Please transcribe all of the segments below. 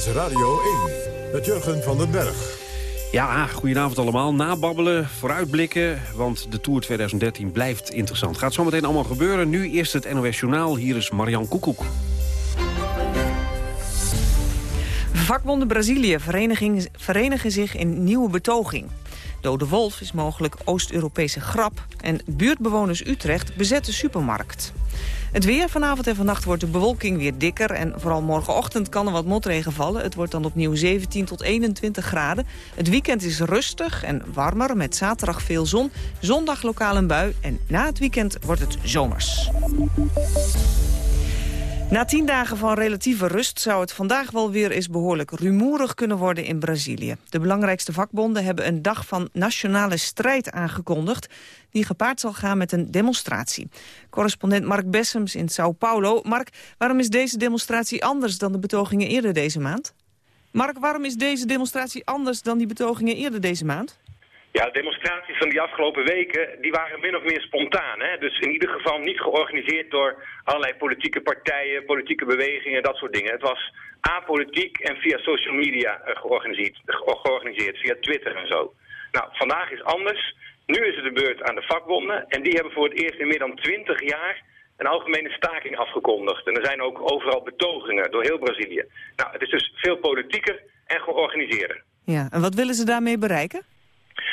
is Radio 1 met Jurgen van den Berg. Ja, goedenavond allemaal. Nababbelen, vooruitblikken, want de Tour 2013 blijft interessant. Gaat zometeen allemaal gebeuren. Nu eerst het NOS Journaal. Hier is Marian Koekoek. Vakbonden Brazilië verenigen zich in nieuwe betoging. Dode Wolf is mogelijk Oost-Europese grap... en buurtbewoners Utrecht bezetten supermarkt. Het weer vanavond en vannacht wordt de bewolking weer dikker... en vooral morgenochtend kan er wat motregen vallen. Het wordt dan opnieuw 17 tot 21 graden. Het weekend is rustig en warmer met zaterdag veel zon. Zondag lokaal een bui en na het weekend wordt het zomers. Na tien dagen van relatieve rust zou het vandaag wel weer eens behoorlijk rumoerig kunnen worden in Brazilië. De belangrijkste vakbonden hebben een dag van nationale strijd aangekondigd die gepaard zal gaan met een demonstratie. Correspondent Mark Bessems in Sao Paulo. Mark, waarom is deze demonstratie anders dan de betogingen eerder deze maand? Mark, waarom is deze demonstratie anders dan die betogingen eerder deze maand? Ja, de demonstraties van die afgelopen weken die waren min of meer spontaan. Hè? Dus in ieder geval niet georganiseerd door allerlei politieke partijen, politieke bewegingen, dat soort dingen. Het was apolitiek en via social media eh, georganiseerd, georganiseerd, via Twitter en zo. Nou, vandaag is anders. Nu is het de beurt aan de vakbonden en die hebben voor het eerst in meer dan twintig jaar een algemene staking afgekondigd. En er zijn ook overal betogingen door heel Brazilië. Nou, het is dus veel politieker en georganiseerder. Ja, en wat willen ze daarmee bereiken?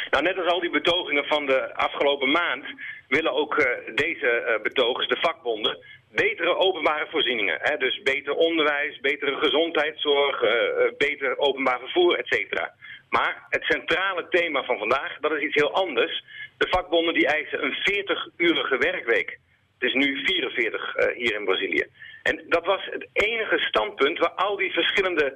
Nou, net als al die betogingen van de afgelopen maand... willen ook uh, deze uh, betogers, de vakbonden, betere openbare voorzieningen. Hè? Dus beter onderwijs, betere gezondheidszorg, uh, beter openbaar vervoer, et cetera. Maar het centrale thema van vandaag, dat is iets heel anders. De vakbonden die eisen een 40-urige werkweek. Het is nu 44 uh, hier in Brazilië. En dat was het enige standpunt waar al die verschillende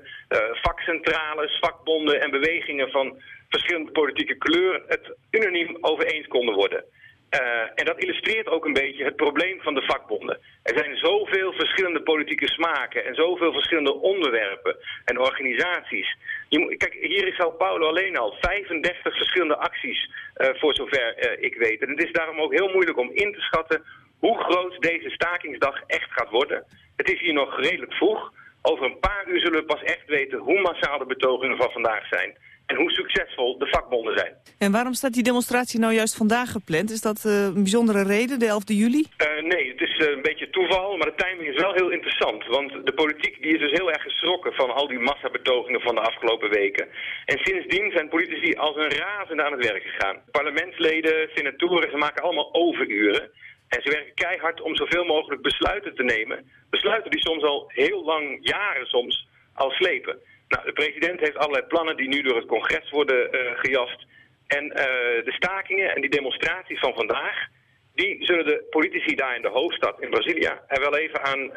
vakcentrales, vakbonden en bewegingen van verschillende politieke kleuren het unaniem over eens konden worden. Uh, en dat illustreert ook een beetje het probleem van de vakbonden. Er zijn zoveel verschillende politieke smaken en zoveel verschillende onderwerpen en organisaties. Je, kijk, hier in Sao Paulo alleen al 35 verschillende acties uh, voor zover uh, ik weet. En het is daarom ook heel moeilijk om in te schatten hoe groot deze stakingsdag echt gaat worden. Het is hier nog redelijk vroeg. Over een paar uur zullen we pas echt weten hoe massaal de betogingen van vandaag zijn en hoe succesvol de vakbonden zijn. En waarom staat die demonstratie nou juist vandaag gepland? Is dat uh, een bijzondere reden, de 11 juli? Uh, nee, het is uh, een beetje toeval, maar de timing is wel heel interessant. Want de politiek die is dus heel erg geschrokken van al die massabetogingen van de afgelopen weken. En sindsdien zijn politici als een razende aan het werk gegaan. Parlementsleden, senatoren, ze maken allemaal overuren. En ze werken keihard om zoveel mogelijk besluiten te nemen. Besluiten die soms al heel lang, jaren soms, al slepen. Nou, de president heeft allerlei plannen die nu door het congres worden uh, gejast. En uh, de stakingen en die demonstraties van vandaag... die zullen de politici daar in de hoofdstad in Brazilië er wel even aan uh,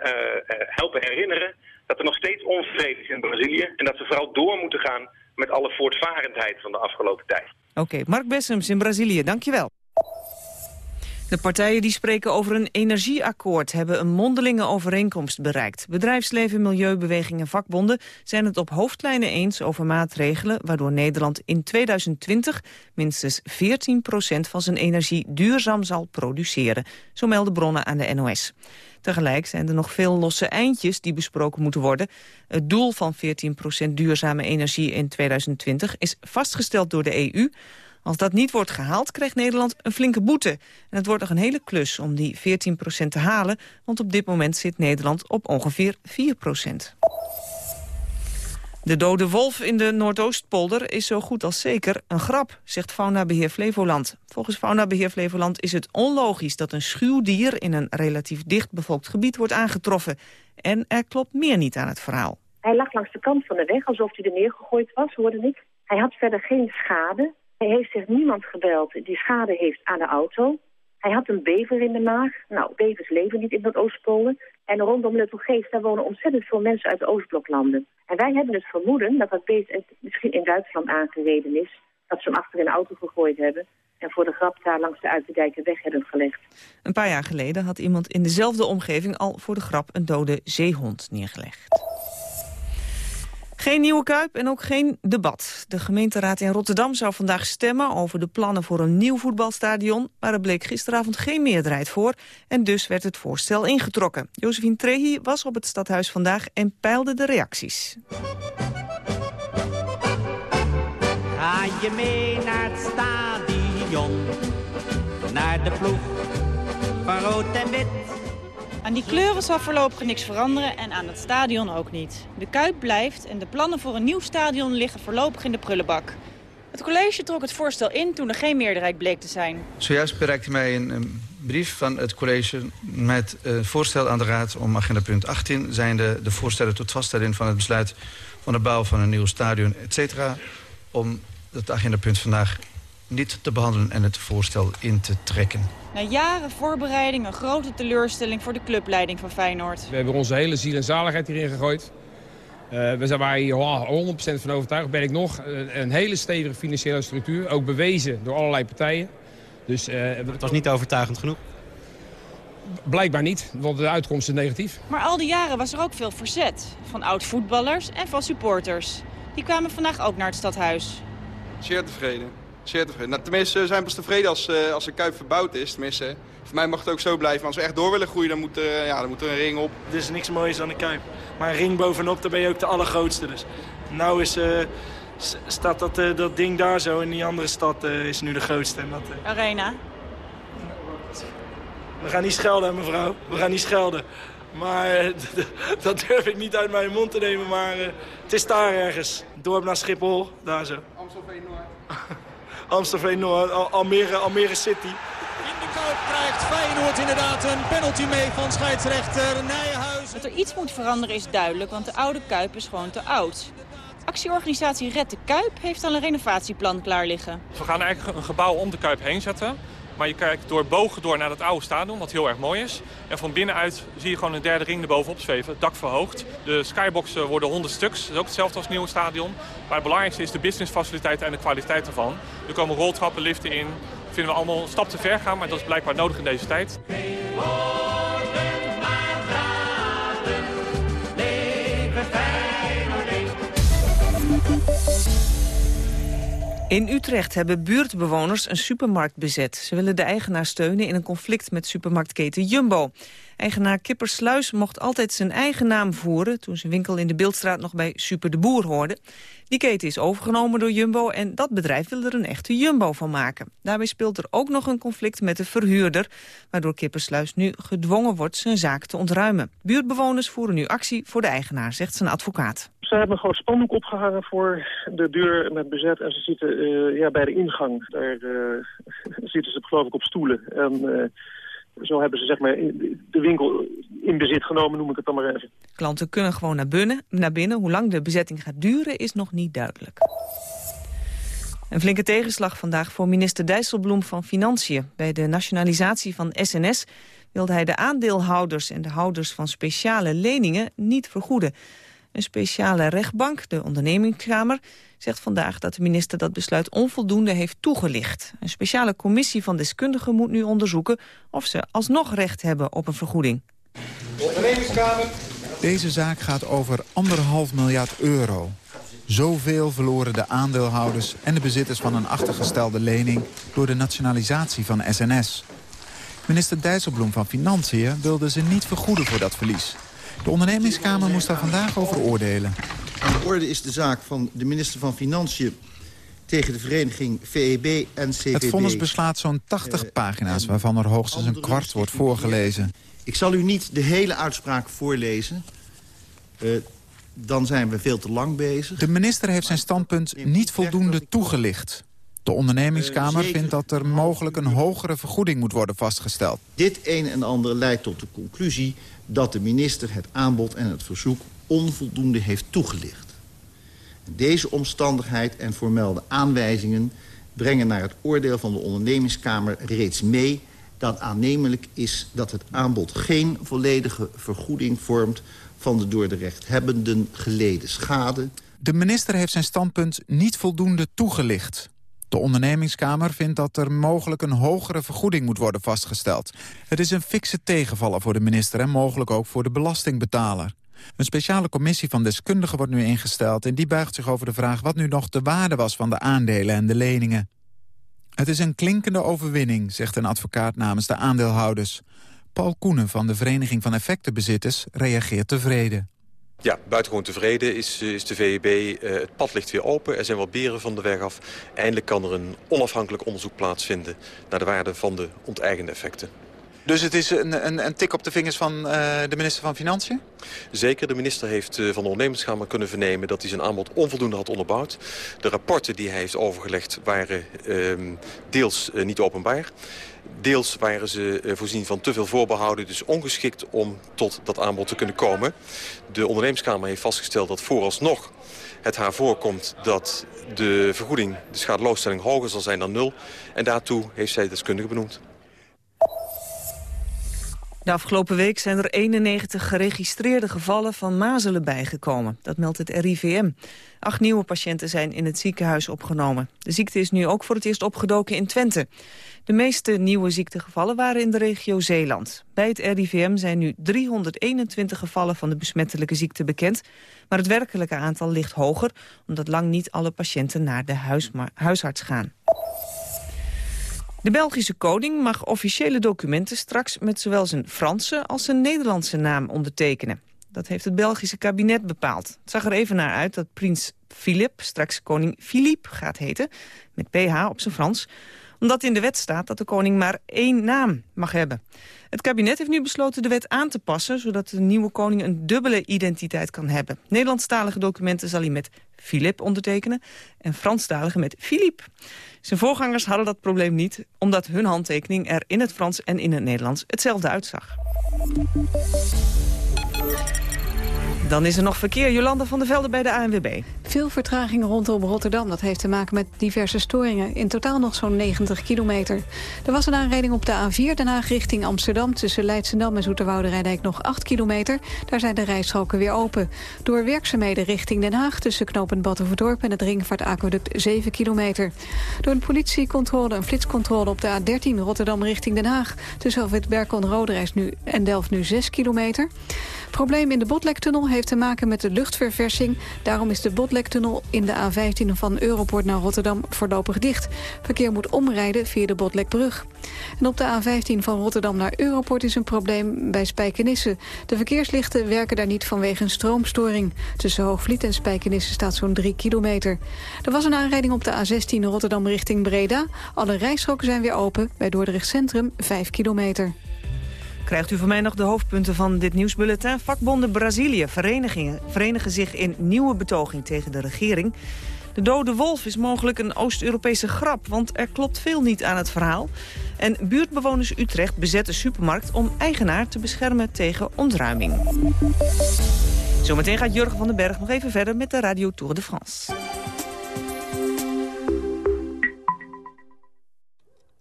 helpen herinneren... dat er nog steeds onvrede is in Brazilië... en dat ze vooral door moeten gaan met alle voortvarendheid van de afgelopen tijd. Oké, Mark Bessems in Brazilië, dankjewel. De partijen die spreken over een energieakkoord hebben een mondelinge overeenkomst bereikt. Bedrijfsleven, milieubewegingen en vakbonden zijn het op hoofdlijnen eens over maatregelen waardoor Nederland in 2020 minstens 14% van zijn energie duurzaam zal produceren. Zo melden bronnen aan de NOS. Tegelijk zijn er nog veel losse eindjes die besproken moeten worden. Het doel van 14% duurzame energie in 2020 is vastgesteld door de EU... Als dat niet wordt gehaald, krijgt Nederland een flinke boete. En het wordt nog een hele klus om die 14% te halen... want op dit moment zit Nederland op ongeveer 4% De dode wolf in de Noordoostpolder is zo goed als zeker een grap, zegt Faunabeheer Flevoland. Volgens Faunabeheer Flevoland is het onlogisch dat een schuwdier in een relatief dicht bevolkt gebied wordt aangetroffen. En er klopt meer niet aan het verhaal. Hij lag langs de kant van de weg alsof hij er neergegooid was, hoorde ik. Hij had verder geen schade. Hij heeft zich niemand gebeld die schade heeft aan de auto. Hij had een bever in de maag. Nou, bevers leven niet in het Oostpolen. En rondom Luttelgeest, daar wonen ontzettend veel mensen uit de Oostbloklanden. En wij hebben het vermoeden dat dat beest misschien in Duitsland aangereden is. Dat ze hem achter de auto gegooid hebben. En voor de grap daar langs de Uiterdijken weg hebben gelegd. Een paar jaar geleden had iemand in dezelfde omgeving al voor de grap een dode zeehond neergelegd. Geen nieuwe Kuip en ook geen debat. De gemeenteraad in Rotterdam zou vandaag stemmen over de plannen voor een nieuw voetbalstadion, maar er bleek gisteravond geen meerderheid voor en dus werd het voorstel ingetrokken. Josephine Trehi was op het stadhuis vandaag en peilde de reacties. Ga je mee naar het stadion, naar de ploeg van rood en wit. Aan die kleuren zal voorlopig niks veranderen en aan het stadion ook niet. De Kuip blijft en de plannen voor een nieuw stadion liggen voorlopig in de prullenbak. Het college trok het voorstel in toen er geen meerderheid bleek te zijn. Zojuist bereikte mij een, brief van het college met een voorstel aan de Raad om agenda punt 18... zijn de, de voorstellen tot vaststelling van het besluit van de bouw van een nieuw stadion, et cetera... om het agendapunt vandaag niet te behandelen en het voorstel in te trekken. Na jaren voorbereiding een grote teleurstelling voor de clubleiding van Feyenoord. We hebben onze hele ziel en zaligheid hierin gegooid. Uh, we zijn hier oh, 100% van overtuigd. Ben ik nog een, een, hele stevige financiële structuur. Ook bewezen door allerlei partijen. Dus, uh, het was niet overtuigend genoeg? Blijkbaar niet, want de uitkomst is negatief. Maar al die jaren was er ook veel verzet. Van oud-voetballers en van supporters. Die kwamen vandaag ook naar het stadhuis. Zeer tevreden. Zeer tevreden. Nou, tenminste, zijn pas tevreden als, uh, als de Kuip verbouwd is. Tenminste, voor mij mag het ook zo blijven. Als we echt door willen groeien, dan moet, er, ja, dan moet er een ring op. Er is niks moois aan de Kuip. Maar een ring bovenop, dan ben je ook de allergrootste. Dus nou is, uh, staat dat, uh, dat ding daar zo. En die andere stad is nu de grootste. En dat, Arena? We gaan niet schelden, mevrouw. We gaan niet schelden. Maar dat durf ik niet uit mijn mond te nemen. Maar het is daar ergens. Dorp naar Schiphol, daar zo. Amstelveen-Noord. Amstelveen-Noord, Al Almere, Almere City. In de Kuip krijgt Feyenoord inderdaad een penalty mee van scheidsrechter Nijenhuis. Dat er iets moet veranderen is duidelijk, want de oude Kuip is gewoon te oud. Actieorganisatie Red de Kuip heeft al een renovatieplan klaar liggen. We gaan eigenlijk een gebouw om de Kuip heen zetten. Maar je kijkt door bogen door naar het oude stadion, wat heel erg mooi is. En van binnenuit zie je gewoon een derde ring erbovenop zweven, het dak verhoogd. De skyboxen worden 100 stuks, dat is ook hetzelfde als het nieuwe stadion. Maar het belangrijkste is de businessfaciliteit en de kwaliteit ervan. Er komen roltrappen, liften in. Vinden we allemaal een stap te ver gaan, maar dat is blijkbaar nodig in deze tijd. In Utrecht hebben buurtbewoners een supermarkt bezet. Ze willen de eigenaar steunen in een conflict met supermarktketen Jumbo. Eigenaar Kippersluis mocht altijd zijn eigen naam voeren... toen zijn winkel in de Beeldstraat nog bij Super de Boer hoorde. Die keten is overgenomen door Jumbo en dat bedrijf wil er een echte Jumbo van maken. Daarbij speelt er ook nog een conflict met de verhuurder... waardoor Kippersluis nu gedwongen wordt zijn zaak te ontruimen. Buurtbewoners voeren nu actie voor de eigenaar, zegt zijn advocaat. Ze hebben een groot spandoek opgehangen voor de deur met bezet. En ze zitten uh, ja, bij de ingang. Daar uh, zitten ze geloof ik op stoelen. En uh, zo hebben ze zeg maar de winkel in bezit genomen, noem ik het dan maar even. Klanten kunnen gewoon naar binnen. Naar binnen. Hoe lang de bezetting gaat duren is nog niet duidelijk. Een flinke tegenslag vandaag voor minister Dijsselbloem van Financiën. Bij de nationalisatie van SNS wilde hij de aandeelhouders en de houders van speciale leningen niet vergoeden. Een speciale rechtbank, de ondernemingskamer, zegt vandaag dat de minister dat besluit onvoldoende heeft toegelicht. Een speciale commissie van deskundigen moet nu onderzoeken of ze alsnog recht hebben op een vergoeding. Ondernemingskamer. Deze zaak gaat over anderhalf miljard euro. Zoveel verloren de aandeelhouders en de bezitters van een achtergestelde lening... door de nationalisatie van SNS. Minister Dijsselbloem van Financiën wilde ze niet vergoeden voor dat verlies. De ondernemingskamer moest daar vandaag over oordelen. Aan de orde is de zaak van de minister van Financiën tegen de vereniging VEB en CVB. Het vonnis beslaat zo'n 80 uh, pagina's, waarvan er hoogstens een kwart wordt voorgelezen. Ik zal u niet de hele uitspraak voorlezen. Uh, dan zijn we veel te lang bezig. De minister heeft zijn standpunt niet voldoende toegelicht. De ondernemingskamer vindt dat er mogelijk een hogere vergoeding moet worden vastgesteld. Dit een en ander leidt tot de conclusie dat de minister het aanbod en het verzoek onvoldoende heeft toegelicht. Deze omstandigheid en voormelde aanwijzingen brengen naar het oordeel van de ondernemingskamer reeds mee dat aannemelijk is dat het aanbod geen volledige vergoeding vormt van de door de rechthebbenden geleden schade. De minister heeft zijn standpunt niet voldoende toegelicht. De ondernemingskamer vindt dat er mogelijk een hogere vergoeding moet worden vastgesteld. Het is een fikse tegenvaller voor de minister en mogelijk ook voor de belastingbetaler. Een speciale commissie van deskundigen wordt nu ingesteld... en die buigt zich over de vraag wat nu nog de waarde was van de aandelen en de leningen. Het is een klinkende overwinning, zegt een advocaat namens de aandeelhouders. Paul Koenen van de Vereniging van Effectenbezitters reageert tevreden. Ja, buitengewoon tevreden is, is de VEB. Uh, het pad ligt weer open. Er zijn wel beren van de weg af. Eindelijk kan er een onafhankelijk onderzoek plaatsvinden... naar de waarde van de onteigende effecten. Dus het is een, een, een tik op de vingers van uh, de minister van Financiën? Zeker. De minister heeft uh, van de ondernemerskamer kunnen vernemen... dat hij zijn aanbod onvoldoende had onderbouwd. De rapporten die hij heeft overgelegd waren uh, deels niet openbaar. Deels waren ze uh, voorzien van te veel voorbehouden, dus ongeschikt om tot dat aanbod te kunnen komen. De ondernemerskamer heeft vastgesteld dat vooralsnog het haar voorkomt dat de vergoeding, de schadeloosstelling, hoger zal zijn dan nul. En daartoe heeft zij deskundigen benoemd. De afgelopen week zijn er 91 geregistreerde gevallen van mazelen bijgekomen. Dat meldt het RIVM. Acht nieuwe patiënten zijn in het ziekenhuis opgenomen. De ziekte is nu ook voor het eerst opgedoken in Twente. De meeste nieuwe ziektegevallen waren in de regio Zeeland. Bij het RIVM zijn nu 321 gevallen van de besmettelijke ziekte bekend. Maar het werkelijke aantal ligt hoger... omdat lang niet alle patiënten naar de huisarts gaan. De Belgische koning mag officiële documenten straks met zowel zijn Franse als zijn Nederlandse naam ondertekenen. Dat heeft het Belgische kabinet bepaald. Het zag er even naar uit dat prins Philip straks koning Philippe gaat heten, met PH op zijn Frans omdat in de wet staat dat de koning maar één naam mag hebben. Het kabinet heeft nu besloten de wet aan te passen... zodat de nieuwe koning een dubbele identiteit kan hebben. Nederlandstalige documenten zal hij met Philip ondertekenen... en Franstalige met Philippe. Zijn voorgangers hadden dat probleem niet... omdat hun handtekening er in het Frans en in het Nederlands hetzelfde uitzag. Dan is er nog verkeer. Jolanda van der Velde bij de ANWB. Veel vertragingen rondom Rotterdam. Dat heeft te maken met diverse storingen. In totaal nog zo'n 90 kilometer. Er was een aanrijding op de A4 Den Haag richting Amsterdam. Tussen Leidschendam en Zoeterwoude Rijdijk nog 8 kilometer. Daar zijn de rijstroken weer open. Door werkzaamheden richting Den Haag... tussen knooppunt Battenverdorp en het Ringvaartaqueduct 7 kilometer. Door een politiecontrole, een flitscontrole op de A13 Rotterdam richting Den Haag... tussen Alfred Berkel en Roderijs nu en Delft nu 6 kilometer. Probleem in de Botlektunnel heeft te maken met de luchtverversing. Daarom is de Botlektunnel in de A15 van Europort naar Rotterdam voorlopig dicht. Verkeer moet omrijden via de Botlekbrug. En op de A15 van Rotterdam naar Europort is een probleem bij Spijkenisse. De verkeerslichten werken daar niet vanwege een stroomstoring. Tussen Hoogvliet en Spijkenisse staat zo'n 3 kilometer. Er was een aanrijding op de A16 Rotterdam richting Breda. Alle rijstroken zijn weer open, bij Dordrecht Centrum 5 kilometer. Krijgt u van mij nog de hoofdpunten van dit nieuwsbulletin. Vakbonden Brazilië verenigingen, verenigen zich in nieuwe betoging tegen de regering. De dode wolf is mogelijk een Oost-Europese grap, want er klopt veel niet aan het verhaal. En buurtbewoners Utrecht bezetten supermarkt om eigenaar te beschermen tegen ontruiming. Zometeen gaat Jurgen van den Berg nog even verder met de Radio Tour de France.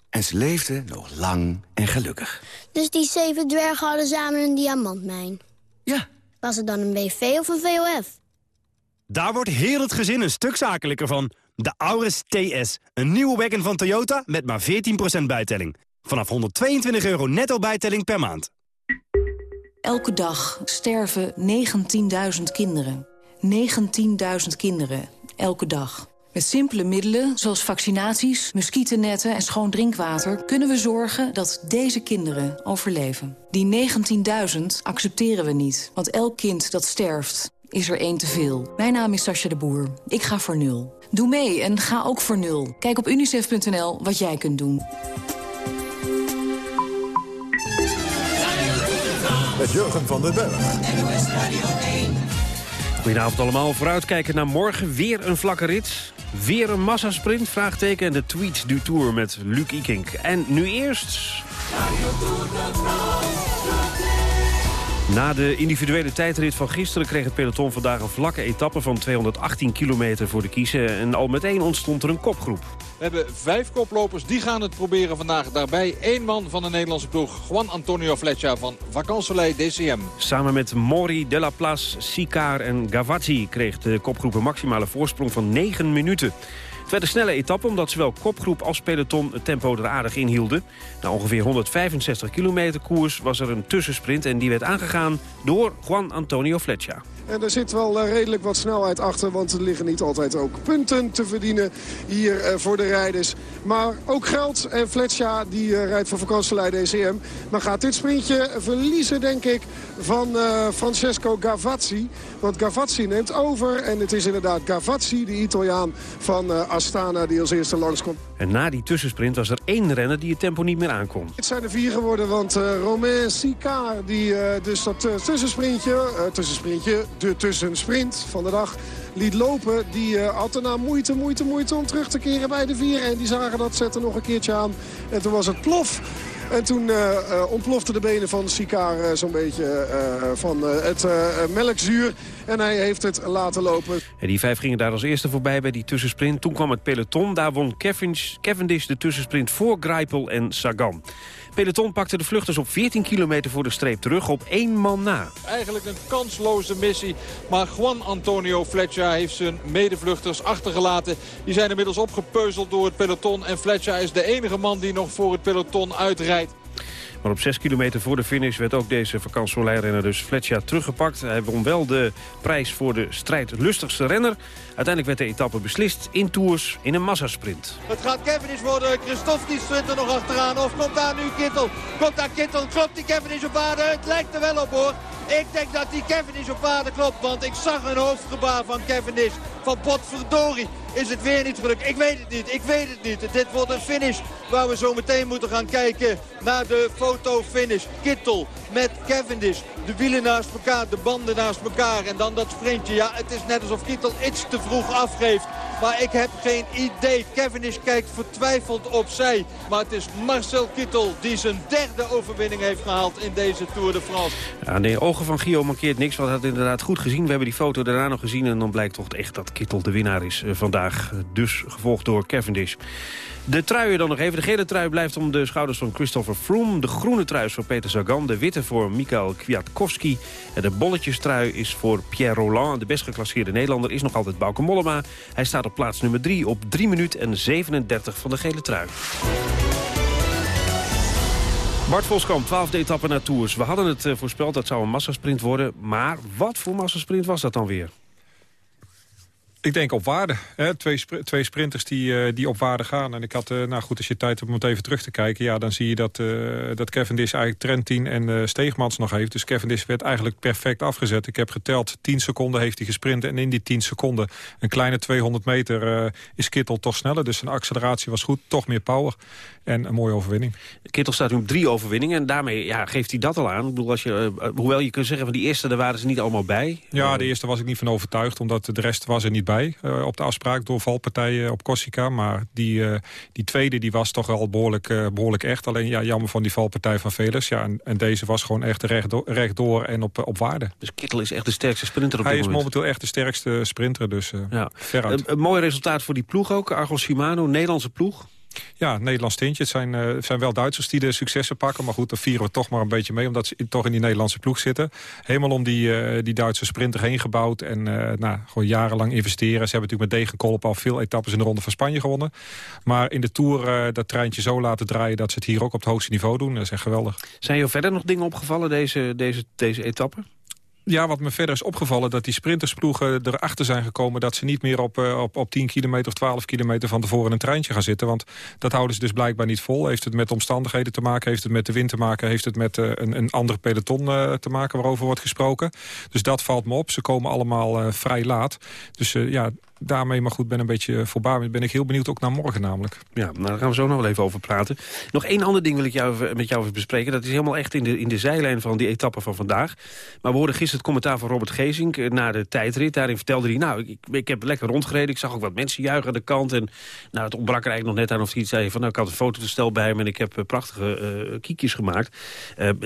En ze leefden nog lang en gelukkig. Dus die zeven dwergen hadden samen een diamantmijn? Ja. Was het dan een BV of een VOF? Daar wordt heel het gezin een stuk zakelijker van. De Auris TS, een nieuwe wagon van Toyota met maar 14% bijtelling. Vanaf 122 euro netto bijtelling per maand. Elke dag sterven 19.000 kinderen. 19.000 kinderen, elke dag. Met simpele middelen, zoals vaccinaties, muggennetten en schoon drinkwater... kunnen we zorgen dat deze kinderen overleven. Die 19.000 accepteren we niet, want elk kind dat sterft is er één te veel. Mijn naam is Sascha de Boer. Ik ga voor nul. Doe mee en ga ook voor nul. Kijk op unicef.nl wat jij kunt doen. Met Jurgen van den Berg. Goedenavond allemaal. Vooruitkijken naar morgen. Weer een vlakke rit. Weer een massasprint, vraagteken. En de tweet du Tour met Luc Ikink. En nu eerst... Na de individuele tijdrit van gisteren kreeg het peloton vandaag een vlakke etappe van 218 kilometer voor de kiezen. En al meteen ontstond er een kopgroep. We hebben vijf koplopers, die gaan het proberen vandaag. Daarbij één man van de Nederlandse ploeg, Juan Antonio Fletcher van Vacansoleil DCM. Samen met Mori, De La Place, Sicard en Gavazzi kreeg de kopgroep een maximale voorsprong van 9 minuten. Het werd een snelle etappe omdat zowel kopgroep als peloton het tempo er aardig in hielden. Na ongeveer 165 kilometer koers was er een tussensprint en die werd aangegaan door Juan Antonio Fletcher. En er zit wel eh, redelijk wat snelheid achter, want er liggen niet altijd ook punten te verdienen hier eh, voor de rijders. Maar ook geld en Fletcher die eh, rijdt voor vakantieleid DCM. Maar gaat dit sprintje verliezen denk ik van Francesco Gavazzi. Want Gavazzi neemt over en het is inderdaad Gavazzi, de Italiaan van Astana die als eerste langskomt. En na die tussensprint was er één renner die het tempo niet meer aankon. Het zijn er vier geworden, want Romain Sicard, die dus dat tussensprintje, tussensprintje, de tussensprint van de dag liet lopen. Die uh, had erna moeite, moeite, moeite om terug te keren bij de vier. En die zagen dat, zetten nog een keertje aan. En toen was het plof. En toen uh, uh, ontplofte de benen van Sikaar zo'n beetje van het melkzuur. En hij heeft het laten lopen. En die vijf gingen daar als eerste voorbij bij die tussensprint. Toen kwam het peloton. Daar won Cavendish, Cavendish de tussensprint voor Greipel en Sagan peloton pakte de vluchters op 14 kilometer voor de streep terug op één man na. Eigenlijk een kansloze missie. Maar Juan Antonio Fletcher heeft zijn medevluchters achtergelaten. Die zijn inmiddels opgepeuzeld door het peloton. En Fletcher is de enige man die nog voor het peloton uitrijdt. Maar op 6 kilometer voor de finish werd ook deze vakantieleidrenner dus Fletcher teruggepakt. Hij won wel de prijs voor de strijdlustigste renner. Uiteindelijk werd de etappe beslist in Tours in een massasprint. Het gaat Cavendish worden. Christophe die sprint er nog achteraan. Of komt daar nu Kittel? Komt daar Kittel? Klopt die Cavendish op aarde? Het lijkt er wel op hoor. Ik denk dat die Cavendish op aarde klopt. Want ik zag een hoofdgebaar van Cavendish. Van potverdorie is het weer niet gelukt. Ik weet het niet. Ik weet het niet. Dit wordt een finish waar we zo meteen moeten gaan kijken naar de fotofinish. Kittel met Cavendish. De wielen naast elkaar, de banden naast elkaar. En dan dat sprintje. Ja, het is net alsof Kittel iets te vroeg afgeeft. Maar ik heb geen idee. Cavendish kijkt vertwijfeld opzij. Maar het is Marcel Kittel die zijn derde overwinning heeft gehaald in deze Tour de France. Ja, de van Gio mankeert niks, want hij had inderdaad goed gezien. We hebben die foto daarna nog gezien en dan blijkt toch echt dat Kittel de winnaar is eh, vandaag. Dus gevolgd door Cavendish. De truien dan nog even. De gele trui blijft om de schouders van Christopher Froome. De groene trui is voor Peter Sagan. De witte voor Mikael Kwiatkowski. En de bolletjestrui is voor Pierre Roland. De best geclasseerde Nederlander is nog altijd Bauke Mollema. Hij staat op plaats nummer 3 op 3 minuten en 37 van de gele trui. Bart Voskamp, 12e etappe naar Tours. We hadden het eh, voorspeld, dat zou een massasprint worden. Maar wat voor massasprint was dat dan weer? Ik denk op waarde. Hè? Twee, twee sprinters die, uh, die op waarde gaan. En ik had, uh, nou goed, als je tijd hebt om het even terug te kijken... ja, dan zie je dat, uh, dat Cavendish eigenlijk Trentin en Steegmans nog heeft. Dus Cavendish werd eigenlijk perfect afgezet. Ik heb geteld, 10 seconden heeft hij gesprint. En in die 10 seconden, een kleine 200 meter, is Kittel toch sneller. Dus zijn acceleratie was goed, toch meer power. En een mooie overwinning. Kittel staat nu op drie overwinningen. En daarmee ja, geeft hij dat al aan. Ik bedoel, als je, hoewel je kunt zeggen, van die eerste, daar waren ze niet allemaal bij. Ja, de eerste was ik niet van overtuigd. Omdat de rest was er niet bij. Uh, op de afspraak door valpartijen op Corsica. Maar die, uh, die tweede die was toch wel behoorlijk, uh, behoorlijk echt. Alleen ja, jammer van die valpartij van Velers. Ja, en, en deze was gewoon echt rechtdoor, rechtdoor en op, op waarde. Dus Kittel is echt de sterkste sprinter op Hij dit is moment. momenteel echt de sterkste sprinter. Dus ja. Een, een mooi resultaat voor die ploeg ook. Argos Shimano, Nederlandse ploeg. Ja, Nederlands tintje. Het zijn, uh, zijn wel Duitsers die de successen pakken. Maar goed, daar vieren we toch maar een beetje mee. Omdat ze toch in die Nederlandse ploeg zitten. Helemaal om die, uh, die Duitse sprinter heen gebouwd. En uh, nou, gewoon jarenlang investeren. Ze hebben natuurlijk met Degenkolp al veel etappes in de Ronde van Spanje gewonnen. Maar in de Tour dat treintje zo laten draaien... dat ze het hier ook op het hoogste niveau doen. Dat is echt geweldig. Zijn je verder nog dingen opgevallen deze, deze, deze etappe? Ja, wat me verder is opgevallen, dat die sprintersploegen erachter zijn gekomen... dat ze niet meer op, uh, op, op 10 kilometer of 12 kilometer van tevoren een treintje gaan zitten. Want dat houden ze dus blijkbaar niet vol. Heeft het met omstandigheden te maken, heeft het met de wind te maken... heeft het met uh, een, een ander peloton uh, te maken waarover wordt gesproken. Dus dat valt me op. Ze komen allemaal vrij laat. Dus ja, daarmee maar goed ben een beetje voorbaar. Ben ik heel benieuwd ook naar morgen namelijk. Ja, nou, daar gaan we zo nog wel even over praten. Nog één ander ding wil ik jou, met jou even bespreken. Dat is helemaal echt in de, in de zijlijn van die etappe van vandaag. Maar we hoorden gisteren het commentaar van Robert Gezink eh, na de tijdrit. Daarin vertelde hij, nou, ik, ik heb lekker rondgereden. Ik zag ook wat mensen juichen aan de kant. En nou, het ontbrak er eigenlijk nog net aan of hij iets zei van... nou, ik had een fototoestel bij me en ik heb uh, prachtige uh, kiekjes gemaakt.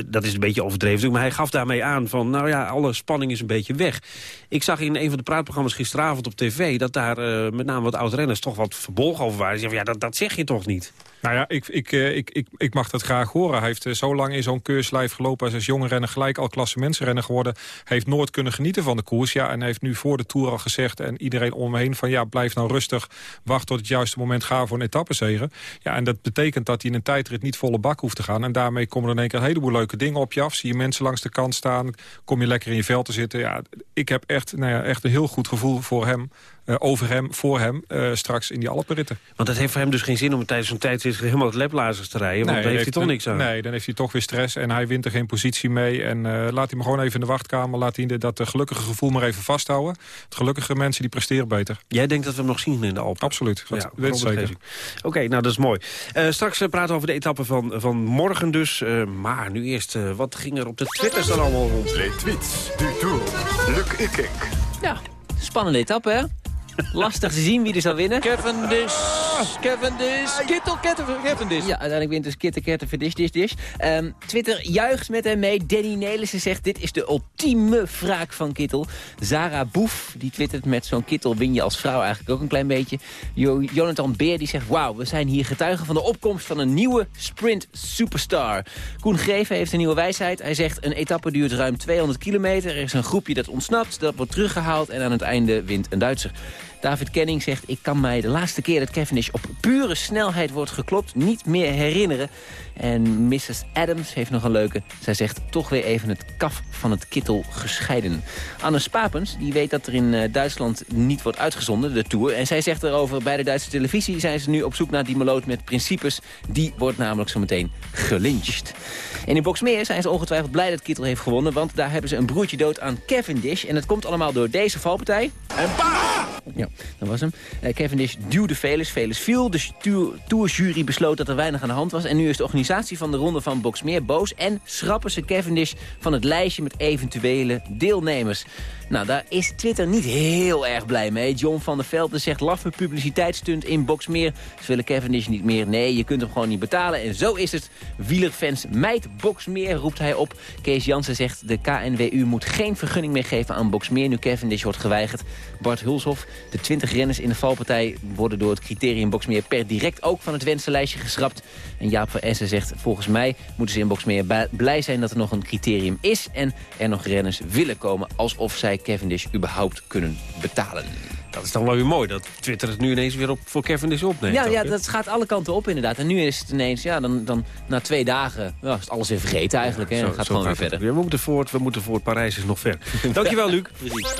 Dat is een beetje overdreven, maar hij gaf daarmee aan van... nou ja, alle spanning is een beetje weg. Ik zag in een van de praatprogramma's gisteravond op tv dat daar uh, met name wat oud-renners toch wat verbolgen over waren. Ja, dat, dat zeg je toch niet? Nou ja, ik, ik, eh, ik, ik, ik mag dat graag horen. Hij heeft eh, zo lang in zo'n keurslijf gelopen... als, als jonge renner gelijk al klassementsrenner geworden. Heeft nooit kunnen genieten van de koers. Ja, en heeft nu voor de Tour al gezegd... en iedereen om hem heen van ja, blijf nou rustig. Wacht tot het juiste moment, ga voor een etappezegen. Ja, en dat betekent dat hij in een tijdrit niet volle bak hoeft te gaan. En daarmee komen er in keer een heleboel leuke dingen op je af. Zie je mensen langs de kant staan. Kom je lekker in je veld te zitten. Ja, ik heb echt, nou ja, echt een heel goed gevoel voor hem. Uh, over hem, voor hem, straks in die Alpenritten. Want het heeft voor hem dus geen zin om tijdens zo'n tijdrit helemaal het leplazers te rijden. Want nee, dan heeft hij toch niks aan. Nee, dan heeft hij toch weer stress en hij wint er geen positie mee. En uh, laat hij me gewoon even in de wachtkamer, laat hij dat gelukkige gevoel maar even vasthouden. Het gelukkige mensen die presteren beter. Jij denkt dat we hem nog zien in de Alpen? Absoluut, dat ja, weet zeker. Oké, okay, nou dat is mooi. straks praten we over de etappe van, van morgen dus. maar nu eerst, wat ging er op de Twitters dan allemaal rond? Les tweets du Tour. Luc Ikink. Ja, spannende etappe hè? Lastig te zien wie er zal winnen. Cavendish, Cavendish, Kittel, Cavendish. Ja, uiteindelijk wint dus Kittel, Cavendish, dish, dish. Um, Twitter juicht met hem mee. Danny Nelissen zegt, dit is de ultieme wraak van Kittel. Zara Boef, die twittert met zo'n Kittel win je als vrouw eigenlijk ook een klein beetje. Jo Jonathan Beer, die zegt, wauw, we zijn hier getuigen van de opkomst van een nieuwe sprint superstar. Koen Greven heeft een nieuwe wijsheid. Hij zegt, een etappe duurt ruim 200 kilometer. Er is een groepje dat ontsnapt, dat wordt teruggehaald en aan het einde wint een Duitser. David Kenning zegt... ik kan mij de laatste keer dat Cavendish op pure snelheid wordt geklopt... niet meer herinneren. En Mrs. Adams heeft nog een leuke. Zij zegt toch weer even het kaf van het kittel gescheiden. Anne Spapens die weet dat er in uh, Duitsland niet wordt uitgezonden, de Tour. En zij zegt erover, bij de Duitse televisie zijn ze nu op zoek naar die meloot met principes. Die wordt namelijk zo meteen gelyncht. En in Boxmeer zijn ze ongetwijfeld blij dat Kittel heeft gewonnen... want daar hebben ze een broertje dood aan Cavendish. En dat komt allemaal door deze valpartij. En bah! Ja, dat was hem. Uh, Cavendish duwde Velus, Velus viel. De tourjury besloot dat er weinig aan de hand was. En nu is de organisatie van de ronde van Boxmeer boos... en schrappen ze Cavendish van het lijstje met eventuele deelnemers. Nou, daar is Twitter niet heel erg blij mee. John van der Velde zegt laffe publiciteitsstunt in Boxmeer. Ze willen Cavendish niet meer. Nee, je kunt hem gewoon niet betalen. En zo is het. Wielerfans meid Boxmeer, roept hij op. Kees Jansen zegt de KNWU moet geen vergunning meer geven aan Boxmeer... nu Cavendish wordt geweigerd. Bart Hulshoff, de 20 renners in de valpartij... worden door het criterium Boxmeer per direct ook van het wensenlijstje geschrapt. En Jaap van Essen zegt volgens mij moeten ze in Boxmeer blij zijn... dat er nog een criterium is en er nog renners willen komen... alsof zij Cavendish überhaupt kunnen betalen. Dat is dan wel weer mooi, dat Twitter het nu ineens weer op, voor Cavendish opneemt. Ja, ja dat gaat alle kanten op inderdaad. En nu is het ineens, ja, dan, dan na twee dagen ja, is alles weer vergeten eigenlijk. Ja, hè? Gaat gewoon weer verder. We moeten voort, we moeten voort. Parijs is nog ver. Dankjewel, Luc. Precies.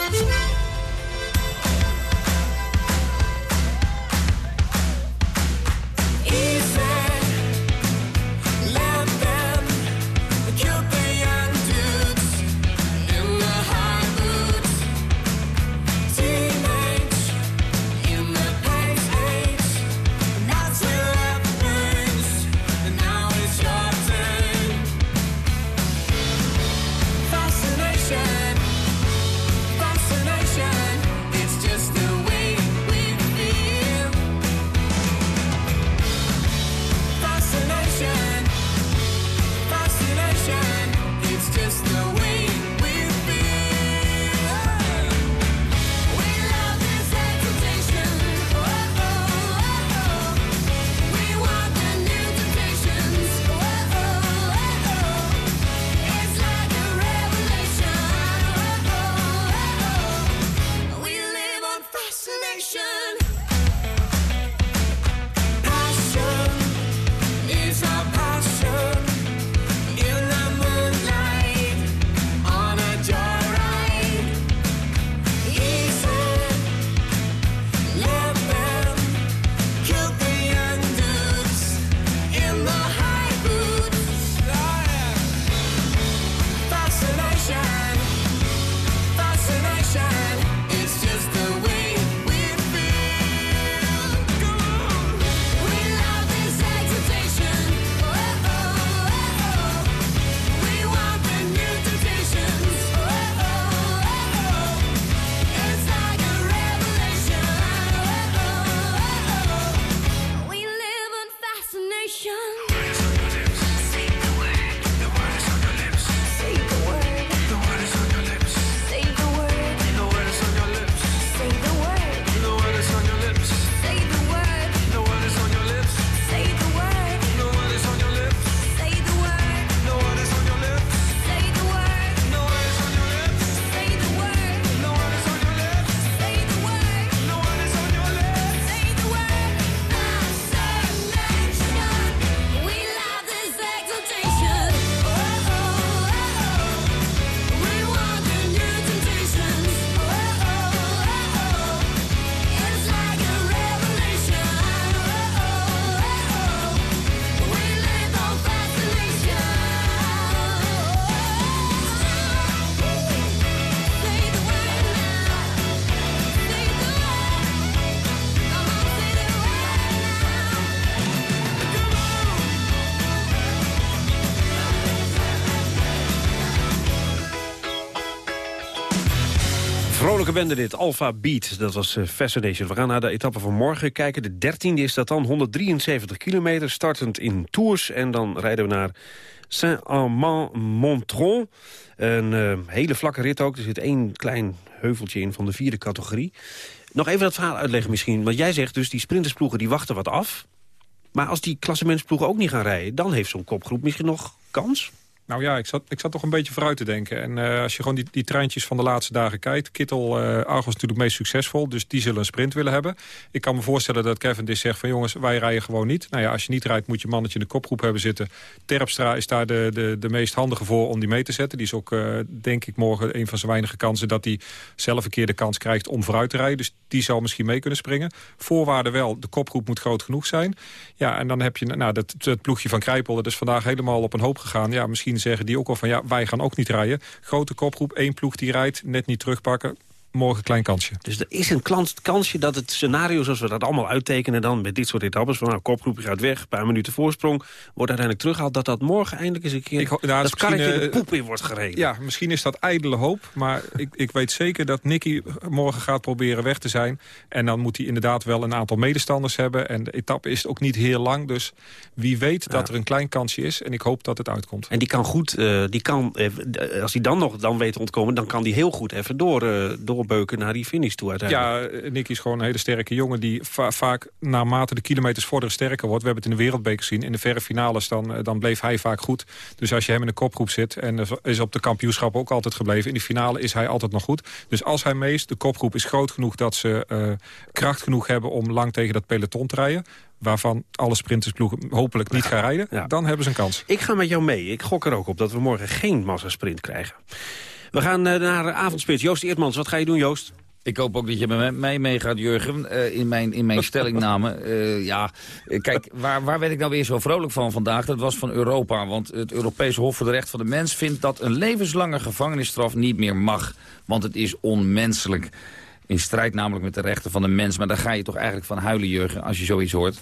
Vrolijke bende dit, Alpha Beat, dat was uh, Fascination. We gaan naar de etappe van morgen kijken. De dertiende is dat dan, 173 kilometer, startend in Tours. En dan rijden we naar Saint-Amand-Montron. Een uh, hele vlakke rit ook, er zit één klein heuveltje in van de vierde categorie. Nog even dat verhaal uitleggen misschien, want jij zegt dus... die sprintersploegen die wachten wat af. Maar als die klassementsploegen ook niet gaan rijden... dan heeft zo'n kopgroep misschien nog kans? Nou ja, ik zat, ik zat toch een beetje vooruit te denken. En uh, als je gewoon die, die treintjes van de laatste dagen kijkt... Kittel, uh, Argos natuurlijk meest succesvol, dus die zullen een sprint willen hebben. Ik kan me voorstellen dat Kevin dit zegt van... jongens, wij rijden gewoon niet. Nou ja, als je niet rijdt, moet je mannetje in de kopgroep hebben zitten. Terpstra is daar de, de, de meest handige voor om die mee te zetten. Die is ook, uh, denk ik, morgen een van zijn weinige kansen... dat hij zelf een keer de kans krijgt om vooruit te rijden. Dus die zal misschien mee kunnen springen. Voorwaarde wel, de kopgroep moet groot genoeg zijn. Ja, en dan heb je nou, dat, het ploegje van Krijpel... dat is vandaag helemaal op een hoop gegaan. Ja, misschien zeggen die ook al van ja, wij gaan ook niet rijden. Grote kopgroep, één ploeg die rijdt, net niet terugpakken morgen klein kansje. Dus er is een kansje dat het scenario zoals we dat allemaal uittekenen... dan met dit soort etappes, van nou, kopgroep gaat weg, een paar minuten voorsprong... wordt uiteindelijk teruggehaald, dat dat morgen eindelijk eens een keer... Ik, nou, dat karretje de poep in wordt gereden. Ja, misschien is dat ijdele hoop, maar ik, ik weet zeker dat Nicky morgen gaat proberen weg te zijn. En dan moet hij inderdaad wel een aantal medestanders hebben. En de etappe is ook niet heel lang, dus wie weet dat er een klein kansje is. En ik hoop dat het uitkomt. En die kan goed, uh, die kan, uh, als hij dan nog dan weet te ontkomen... dan kan die heel goed even door, uh, door doorbeuken naar die finish toe uiteindelijk. Ja, Nicky is gewoon een hele sterke jongen... die va vaak naarmate de kilometers vorderen sterker wordt. We hebben het in de wereldbeker gezien. In de verre finales dan, dan bleef hij vaak goed. Dus als je hem in een kopgroep zit... en is op de kampioenschap ook altijd gebleven... in de finale is hij altijd nog goed. Dus als hij meest, de kopgroep is groot genoeg... dat ze uh, kracht genoeg hebben om lang tegen dat peloton te rijden waarvan alle sprintersploegen hopelijk niet gaan rijden... Ja. dan hebben ze een kans. Ik ga met jou mee. Ik gok er ook op dat we morgen geen massasprint krijgen. We gaan uh, naar avondspits. Joost Eertmans, wat ga je doen, Joost? Ik hoop ook dat je met mij meegaat, Jurgen, uh, in mijn, in mijn stellingname. Uh, ja, kijk, waar, waar werd ik nou weer zo vrolijk van vandaag? Dat was van Europa, want het Europese Hof voor de Rechten van de Mens... vindt dat een levenslange gevangenisstraf niet meer mag, want het is onmenselijk. In strijd namelijk met de rechten van de mens. Maar daar ga je toch eigenlijk van huilen, Jurgen, als je zoiets hoort.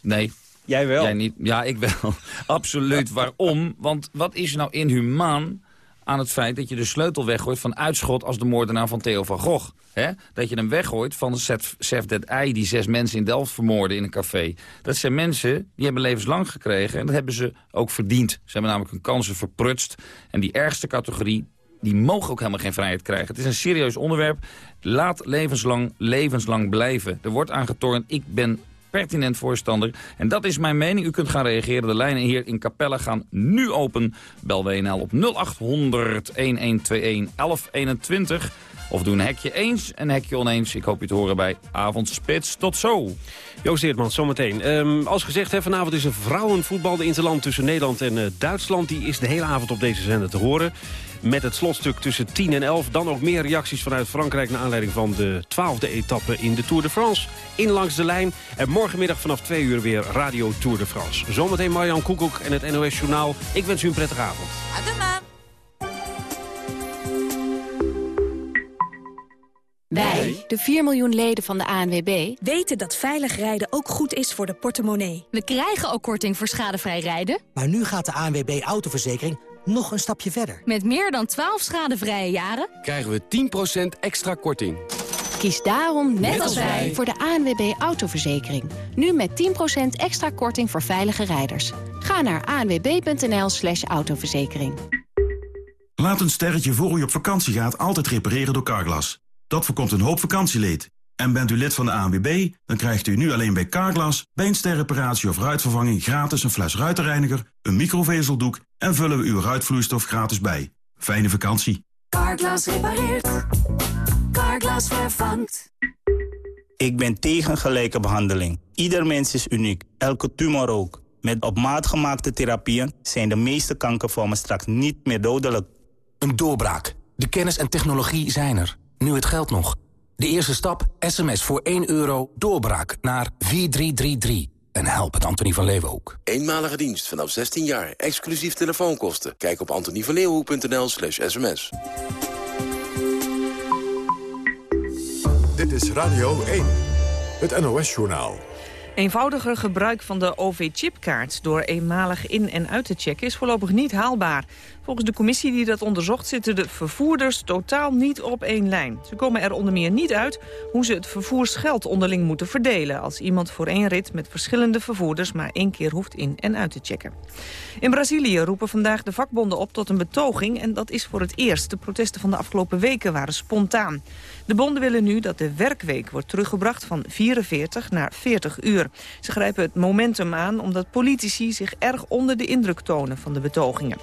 Nee, Jij wel? Jij niet. Ja, ik wel. Absoluut. Waarom? Want wat is nou inhumaan aan het feit dat je de sleutel weggooit van uitschot als de moordenaar van Theo van Gogh. Hè? Dat je hem weggooit van Sef Det Ei die zes mensen in Delft vermoorden in een café. Dat zijn mensen die hebben levenslang gekregen en dat hebben ze ook verdiend. Ze hebben namelijk hun kansen verprutst. En die ergste categorie, die mogen ook helemaal geen vrijheid krijgen. Het is een serieus onderwerp. Laat levenslang, levenslang blijven. Er wordt aangetornd, ik ben pertinent voorstander. En dat is mijn mening. U kunt gaan reageren. De lijnen hier in Capelle gaan nu open. Bel WNL op 0800 1121 1121. Of doe een hekje eens, een hekje oneens. Ik hoop je te horen bij Avondspits. Tot zo. Joost Eertman, zometeen. Um, als gezegd, hè, vanavond is er vrouwenvoetbal de interland tussen Nederland en uh, Duitsland. Die is de hele avond op deze zender te horen. Met het slotstuk tussen 10 en 11. Dan ook meer reacties vanuit Frankrijk... naar aanleiding van de twaalfde etappe in de Tour de France. In langs de lijn. En morgenmiddag vanaf 2 uur weer Radio Tour de France. Zometeen Marjan Koekoek en het NOS Journaal. Ik wens u een prettige avond. Wij, de 4 miljoen leden van de ANWB, weten dat veilig rijden ook goed is voor de portemonnee. We krijgen ook korting voor schadevrij rijden. Maar nu gaat de ANWB Autoverzekering nog een stapje verder. Met meer dan 12 schadevrije jaren krijgen we 10% extra korting. Kies daarom, net, net als wij, voor de ANWB Autoverzekering. Nu met 10% extra korting voor veilige rijders. Ga naar anwb.nl slash autoverzekering. Laat een sterretje voor u op vakantie gaat altijd repareren door Carglass. Dat voorkomt een hoop vakantieleed. En bent u lid van de ANWB, dan krijgt u nu alleen bij Carglass... bij een sterreparatie of ruitvervanging gratis een fles ruitenreiniger... een microvezeldoek en vullen we uw ruitvloeistof gratis bij. Fijne vakantie. Carglass repareert. Carglass vervangt. Ik ben tegen gelijke behandeling. Ieder mens is uniek, elke tumor ook. Met op maat gemaakte therapieën zijn de meeste kankervormen straks niet meer dodelijk. Een doorbraak. De kennis en technologie zijn er. Nu het geld nog. De eerste stap, sms voor 1 euro, doorbraak naar 4333. En help het Antonie van Leeuwenhoek. Eenmalige dienst vanaf 16 jaar, exclusief telefoonkosten. Kijk op antonievanleeuwenhoek.nl slash sms. Dit is Radio 1, het NOS-journaal. Eenvoudiger gebruik van de OV-chipkaart door eenmalig in- en uit te checken is voorlopig niet haalbaar. Volgens de commissie die dat onderzocht zitten de vervoerders totaal niet op één lijn. Ze komen er onder meer niet uit hoe ze het vervoersgeld onderling moeten verdelen... als iemand voor één rit met verschillende vervoerders maar één keer hoeft in- en uit te checken. In Brazilië roepen vandaag de vakbonden op tot een betoging en dat is voor het eerst. De protesten van de afgelopen weken waren spontaan. De bonden willen nu dat de werkweek wordt teruggebracht van 44 naar 40 uur. Ze grijpen het momentum aan omdat politici zich erg onder de indruk tonen van de betogingen.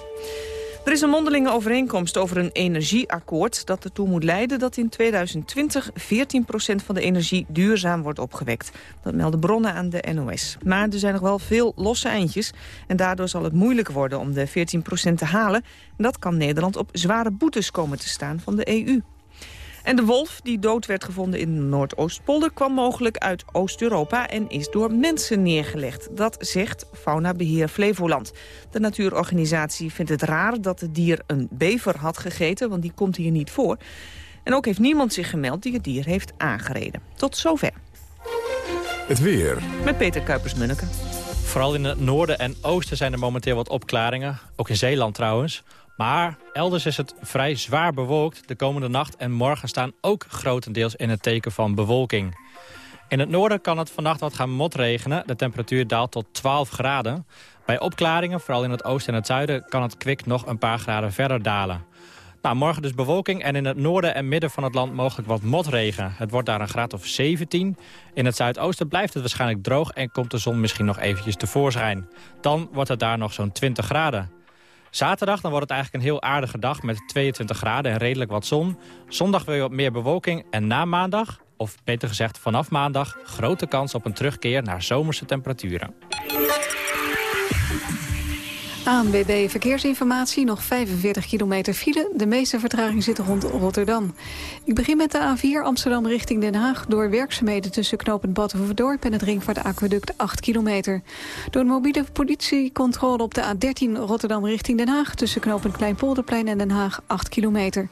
Er is een mondelinge overeenkomst over een energieakkoord... dat ertoe moet leiden dat in 2020 14% van de energie duurzaam wordt opgewekt. Dat melden bronnen aan de NOS. Maar er zijn nog wel veel losse eindjes... en daardoor zal het moeilijk worden om de 14% te halen. En dat kan Nederland op zware boetes komen te staan van de EU. En de wolf, die dood werd gevonden in de Noordoostpolder... kwam mogelijk uit Oost-Europa en is door mensen neergelegd. Dat zegt Faunabeheer Flevoland. De natuurorganisatie vindt het raar dat het dier een bever had gegeten... want die komt hier niet voor. En ook heeft niemand zich gemeld die het dier heeft aangereden. Tot zover. Het weer. Met Peter Kuipers-Munneke. Vooral in het noorden en oosten zijn er momenteel wat opklaringen. Ook in Zeeland trouwens. Maar elders is het vrij zwaar bewolkt. De komende nacht en morgen staan ook grotendeels in het teken van bewolking. In het noorden kan het vannacht wat gaan motregenen. De temperatuur daalt tot 12 graden. Bij opklaringen, vooral in het oosten en het zuiden... kan het kwik nog een paar graden verder dalen. Nou, morgen dus bewolking en in het noorden en midden van het land mogelijk wat motregen. Het wordt daar een graad of 17. In het zuidoosten blijft het waarschijnlijk droog en komt de zon misschien nog eventjes tevoorschijn. Dan wordt het daar nog zo'n 20 graden. Zaterdag dan wordt het eigenlijk een heel aardige dag met 22 graden en redelijk wat zon. Zondag weer wat meer bewolking en na maandag, of beter gezegd vanaf maandag... grote kans op een terugkeer naar zomerse temperaturen. ANWB Verkeersinformatie, nog 45 kilometer file. De meeste vertraging zit rond Rotterdam. Ik begin met de A4 Amsterdam richting Den Haag... door werkzaamheden tussen knooppunt Battenverdorp en het Ringvaartaqueduct 8 kilometer. Door mobiele politiecontrole op de A13 Rotterdam richting Den Haag... tussen knooppunt Kleinpolderplein en Den Haag 8 kilometer.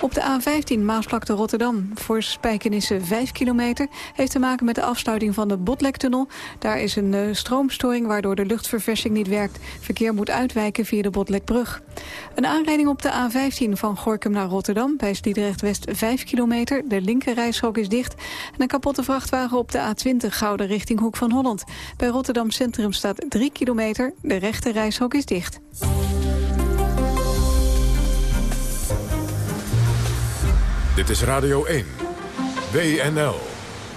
Op de A15 Maasvlakte Rotterdam voor Spijkenissen 5 kilometer... heeft te maken met de afsluiting van de Botlektunnel. Daar is een uh, stroomstoring waardoor de luchtverversing niet werkt. Verkeer moet uitwijken via de Botlekbrug. Een aanrijding op de A15 van Gorkum naar Rotterdam... bij Sliedrecht West 5 kilometer. De linkerrijstrook is dicht. En een kapotte vrachtwagen op de A20 Gouden richting Hoek van Holland. Bij Rotterdam Centrum staat 3 kilometer. De rechterrijstrook is dicht. Dit is Radio 1. WNL.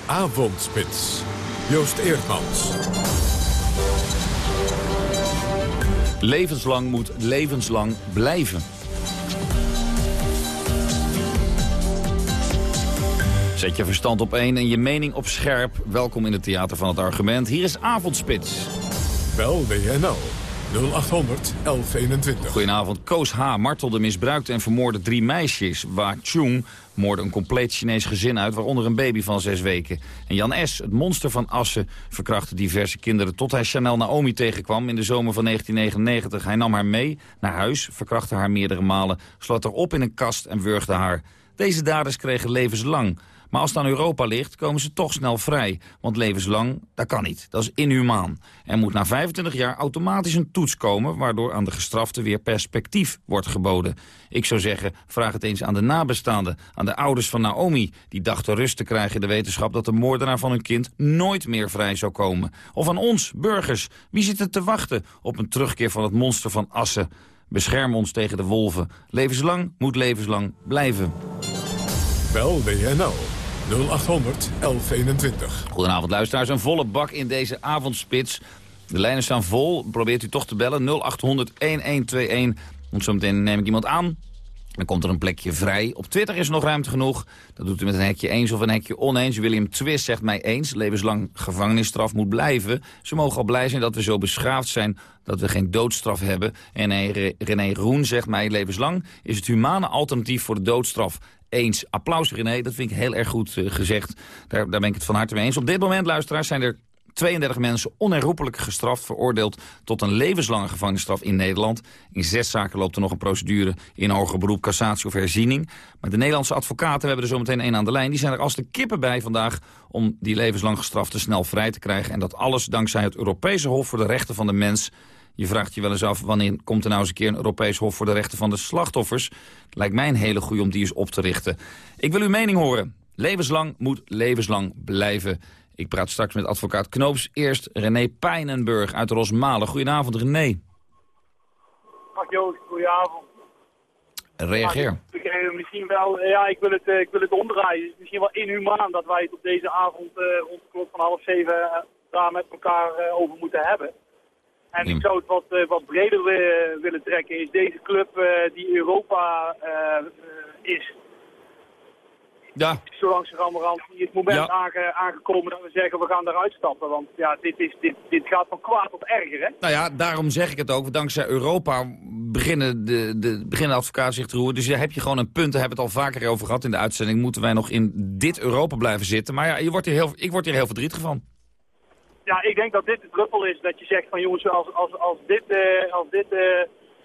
Avondspits. Joost Eerdmans. Levenslang moet levenslang blijven. Zet je verstand op één en je mening op scherp. Welkom in het Theater van het Argument. Hier is Avondspits. Bel WNL 0800 1121. Goedenavond. Koos H. martelde, misbruikte en vermoorde drie meisjes. Wa Chung moordde een compleet Chinees gezin uit, waaronder een baby van zes weken. En Jan S., het monster van Assen, verkrachtte diverse kinderen... tot hij Chanel Naomi tegenkwam in de zomer van 1999. Hij nam haar mee naar huis, verkrachtte haar meerdere malen... sloot haar op in een kast en wurgde haar. Deze daders kregen levenslang... Maar als het aan Europa ligt, komen ze toch snel vrij. Want levenslang, dat kan niet. Dat is inhumaan. Er moet na 25 jaar automatisch een toets komen... waardoor aan de gestrafte weer perspectief wordt geboden. Ik zou zeggen, vraag het eens aan de nabestaanden. Aan de ouders van Naomi. Die dachten rust te krijgen in de wetenschap... dat de moordenaar van hun kind nooit meer vrij zou komen. Of aan ons, burgers. Wie zit er te wachten op een terugkeer van het monster van Assen? Bescherm ons tegen de wolven. Levenslang moet levenslang blijven. Bel WNL 0800 1121. Goedenavond luisteraars, een volle bak in deze avondspits. De lijnen staan vol, probeert u toch te bellen 0800 1121. Want zometeen neem ik iemand aan. Dan komt er een plekje vrij. Op Twitter is nog ruimte genoeg. Dat doet u met een hekje eens of een hekje oneens. William Twist zegt mij eens. Levenslang gevangenisstraf moet blijven. Ze mogen al blij zijn dat we zo beschaafd zijn dat we geen doodstraf hebben. En René Roen zegt mij levenslang is het humane alternatief voor de doodstraf eens. Applaus René, dat vind ik heel erg goed uh, gezegd. Daar, daar ben ik het van harte mee eens. Op dit moment, luisteraars, zijn er 32 mensen onherroepelijk gestraft, veroordeeld tot een levenslange gevangenisstraf in Nederland. In zes zaken loopt er nog een procedure in hoger beroep, cassatie of herziening. Maar de Nederlandse advocaten, we hebben er zo meteen één aan de lijn, die zijn er als de kippen bij vandaag om die levenslang gestrafte snel vrij te krijgen. En dat alles dankzij het Europese Hof voor de Rechten van de Mens. Je vraagt je wel eens af, wanneer komt er nou eens een keer een Europees Hof voor de Rechten van de Slachtoffers? Lijkt mij een hele goede om die eens op te richten. Ik wil uw mening horen. Levenslang moet levenslang blijven. Ik praat straks met advocaat Knoops. Eerst René Pijnenburg uit Rosmalen. Goedenavond, René. Dag Joost, goedenavond. Reageer. Ik, eh, misschien wel, ja, ik wil, het, eh, ik wil het omdraaien. Het is misschien wel inhumaan dat wij het op deze avond eh, rond de klok van half zeven eh, daar met elkaar over moeten hebben. En ik zou het wat, eh, wat breder wi- willen trekken. Is deze club eh, die Europa eh, is, Ja. zo langzamerhand hier het moment Ja. aange- aangekomen dat we zeggen we gaan eruit stappen. Want ja, dit, is, dit, dit gaat van kwaad tot erger, hè? Nou ja, daarom zeg ik het ook. Dankzij Europa beginnen de, de, beginnen advocaten zich te roeren. Dus daar heb je gewoon een punt. Daar hebben we het al vaker over gehad in de uitzending. Moeten wij nog in dit Europa blijven zitten? Maar ja, je wordt hier heel, ik word hier heel verdrietig van. Ja, ik denk dat dit de druppel is. Dat je zegt van jongens, als, als, als dit, eh, als dit eh,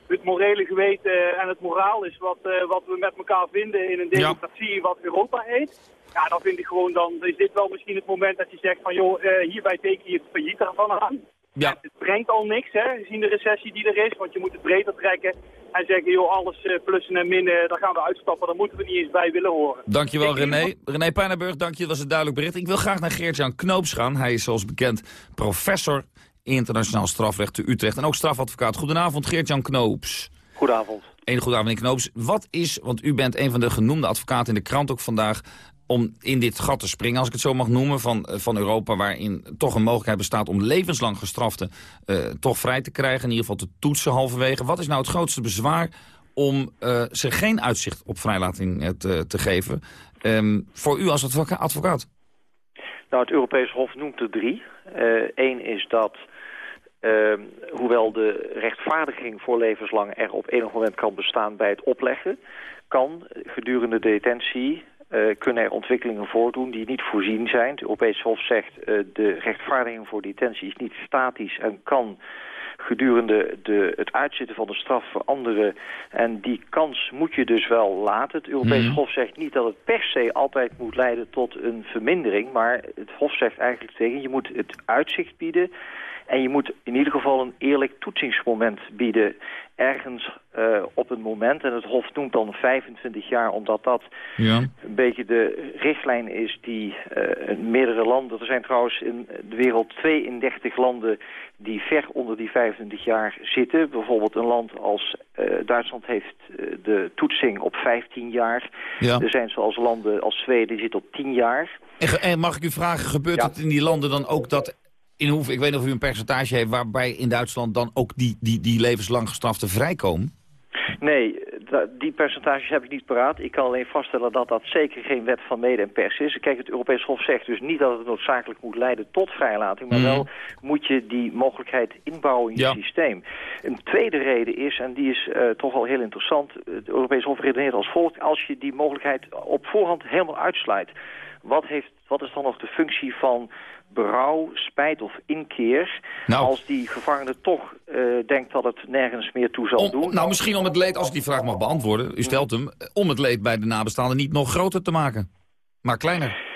het morele geweten en het moraal is wat, eh, wat we met elkaar vinden in een democratie wat Europa heet. Ja, dan vind ik gewoon, dan is dit wel misschien het moment dat je zegt van joh, eh, hierbij teken je het failliet ervan aan. Ja. Het brengt al niks, hè, gezien de recessie die er is. Want je moet het breder trekken en zeggen, joh, alles eh, plussen en minnen, daar gaan we uitstappen. Daar moeten we niet eens bij willen horen. Dankjewel Ik- René. René Pijnenburg, dank je. Dat was een duidelijk bericht. Ik wil graag naar Geert-Jan Knoops gaan. Hij is zoals bekend professor internationaal strafrecht te Utrecht. En ook strafadvocaat. Goedenavond Geert-Jan Knoops. Goedenavond. Een goede avond, meneer Knoops. Wat is, want u bent een van de genoemde advocaten in de krant ook vandaag... om in dit gat te springen, als ik het zo mag noemen, van, eh, van Europa... waarin toch een mogelijkheid bestaat om levenslang gestraften eh, toch vrij te krijgen... in ieder geval te toetsen halverwege. Wat is nou het grootste bezwaar om eh, ze geen uitzicht op vrijlating te, te geven... Ehm, voor u als advoca- advocaat? Nou, het Europees Hof noemt er drie. Eén is dat, ehm, hoewel de rechtvaardiging voor levenslang er op enig moment kan bestaan bij het opleggen, kan gedurende de detentie eh, kunnen er ontwikkelingen voordoen die niet voorzien zijn. Het Europees Hof zegt eh, de rechtvaardiging voor detentie is niet statisch en kan gedurende de, het uitzitten van de straf veranderen. En die kans moet je dus wel laten. Het Europees Mhm. Hof zegt niet dat het per se altijd moet leiden tot een vermindering. Maar het Hof zegt eigenlijk tegen je moet het uitzicht bieden. En je moet in ieder geval een eerlijk toetsingsmoment bieden. Ergens eh, op een moment. En het Hof noemt dan 25 jaar, omdat dat Ja. een beetje de richtlijn is die eh, meerdere landen... Er zijn trouwens in de wereld 32 landen die ver onder die 25 jaar zitten. Bijvoorbeeld een land als eh, Duitsland heeft de toetsing op 15 jaar. Ja. Er zijn zoals landen als Zweden die zitten op 10 jaar. En mag ik u vragen, gebeurt het in die landen dan ook dat... In hoeveel, ik weet niet of u een percentage heeft waarbij in Duitsland dan ook die, die, die levenslang gestraften vrijkomen? Nee, die percentages heb ik niet paraat. Ik kan alleen vaststellen dat dat zeker geen wet van mede en pers is. Kijk, het Europees Hof zegt dus niet dat het noodzakelijk moet leiden tot vrijlating, maar Mhm. wel moet je die mogelijkheid inbouwen in je systeem. Een tweede reden is, en die is eh, toch wel heel interessant, het Europees Hof redeneert als volgt, als je die mogelijkheid op voorhand helemaal uitsluit, wat, heeft, wat is dan nog de functie van berouw, spijt of inkeer... als die gevangene toch eh, denkt dat het nergens meer toe zal doen. Nou, misschien om het leed, als ik die vraag mag beantwoorden, u stelt hem, om het leed bij de nabestaanden niet nog groter te maken, maar kleiner.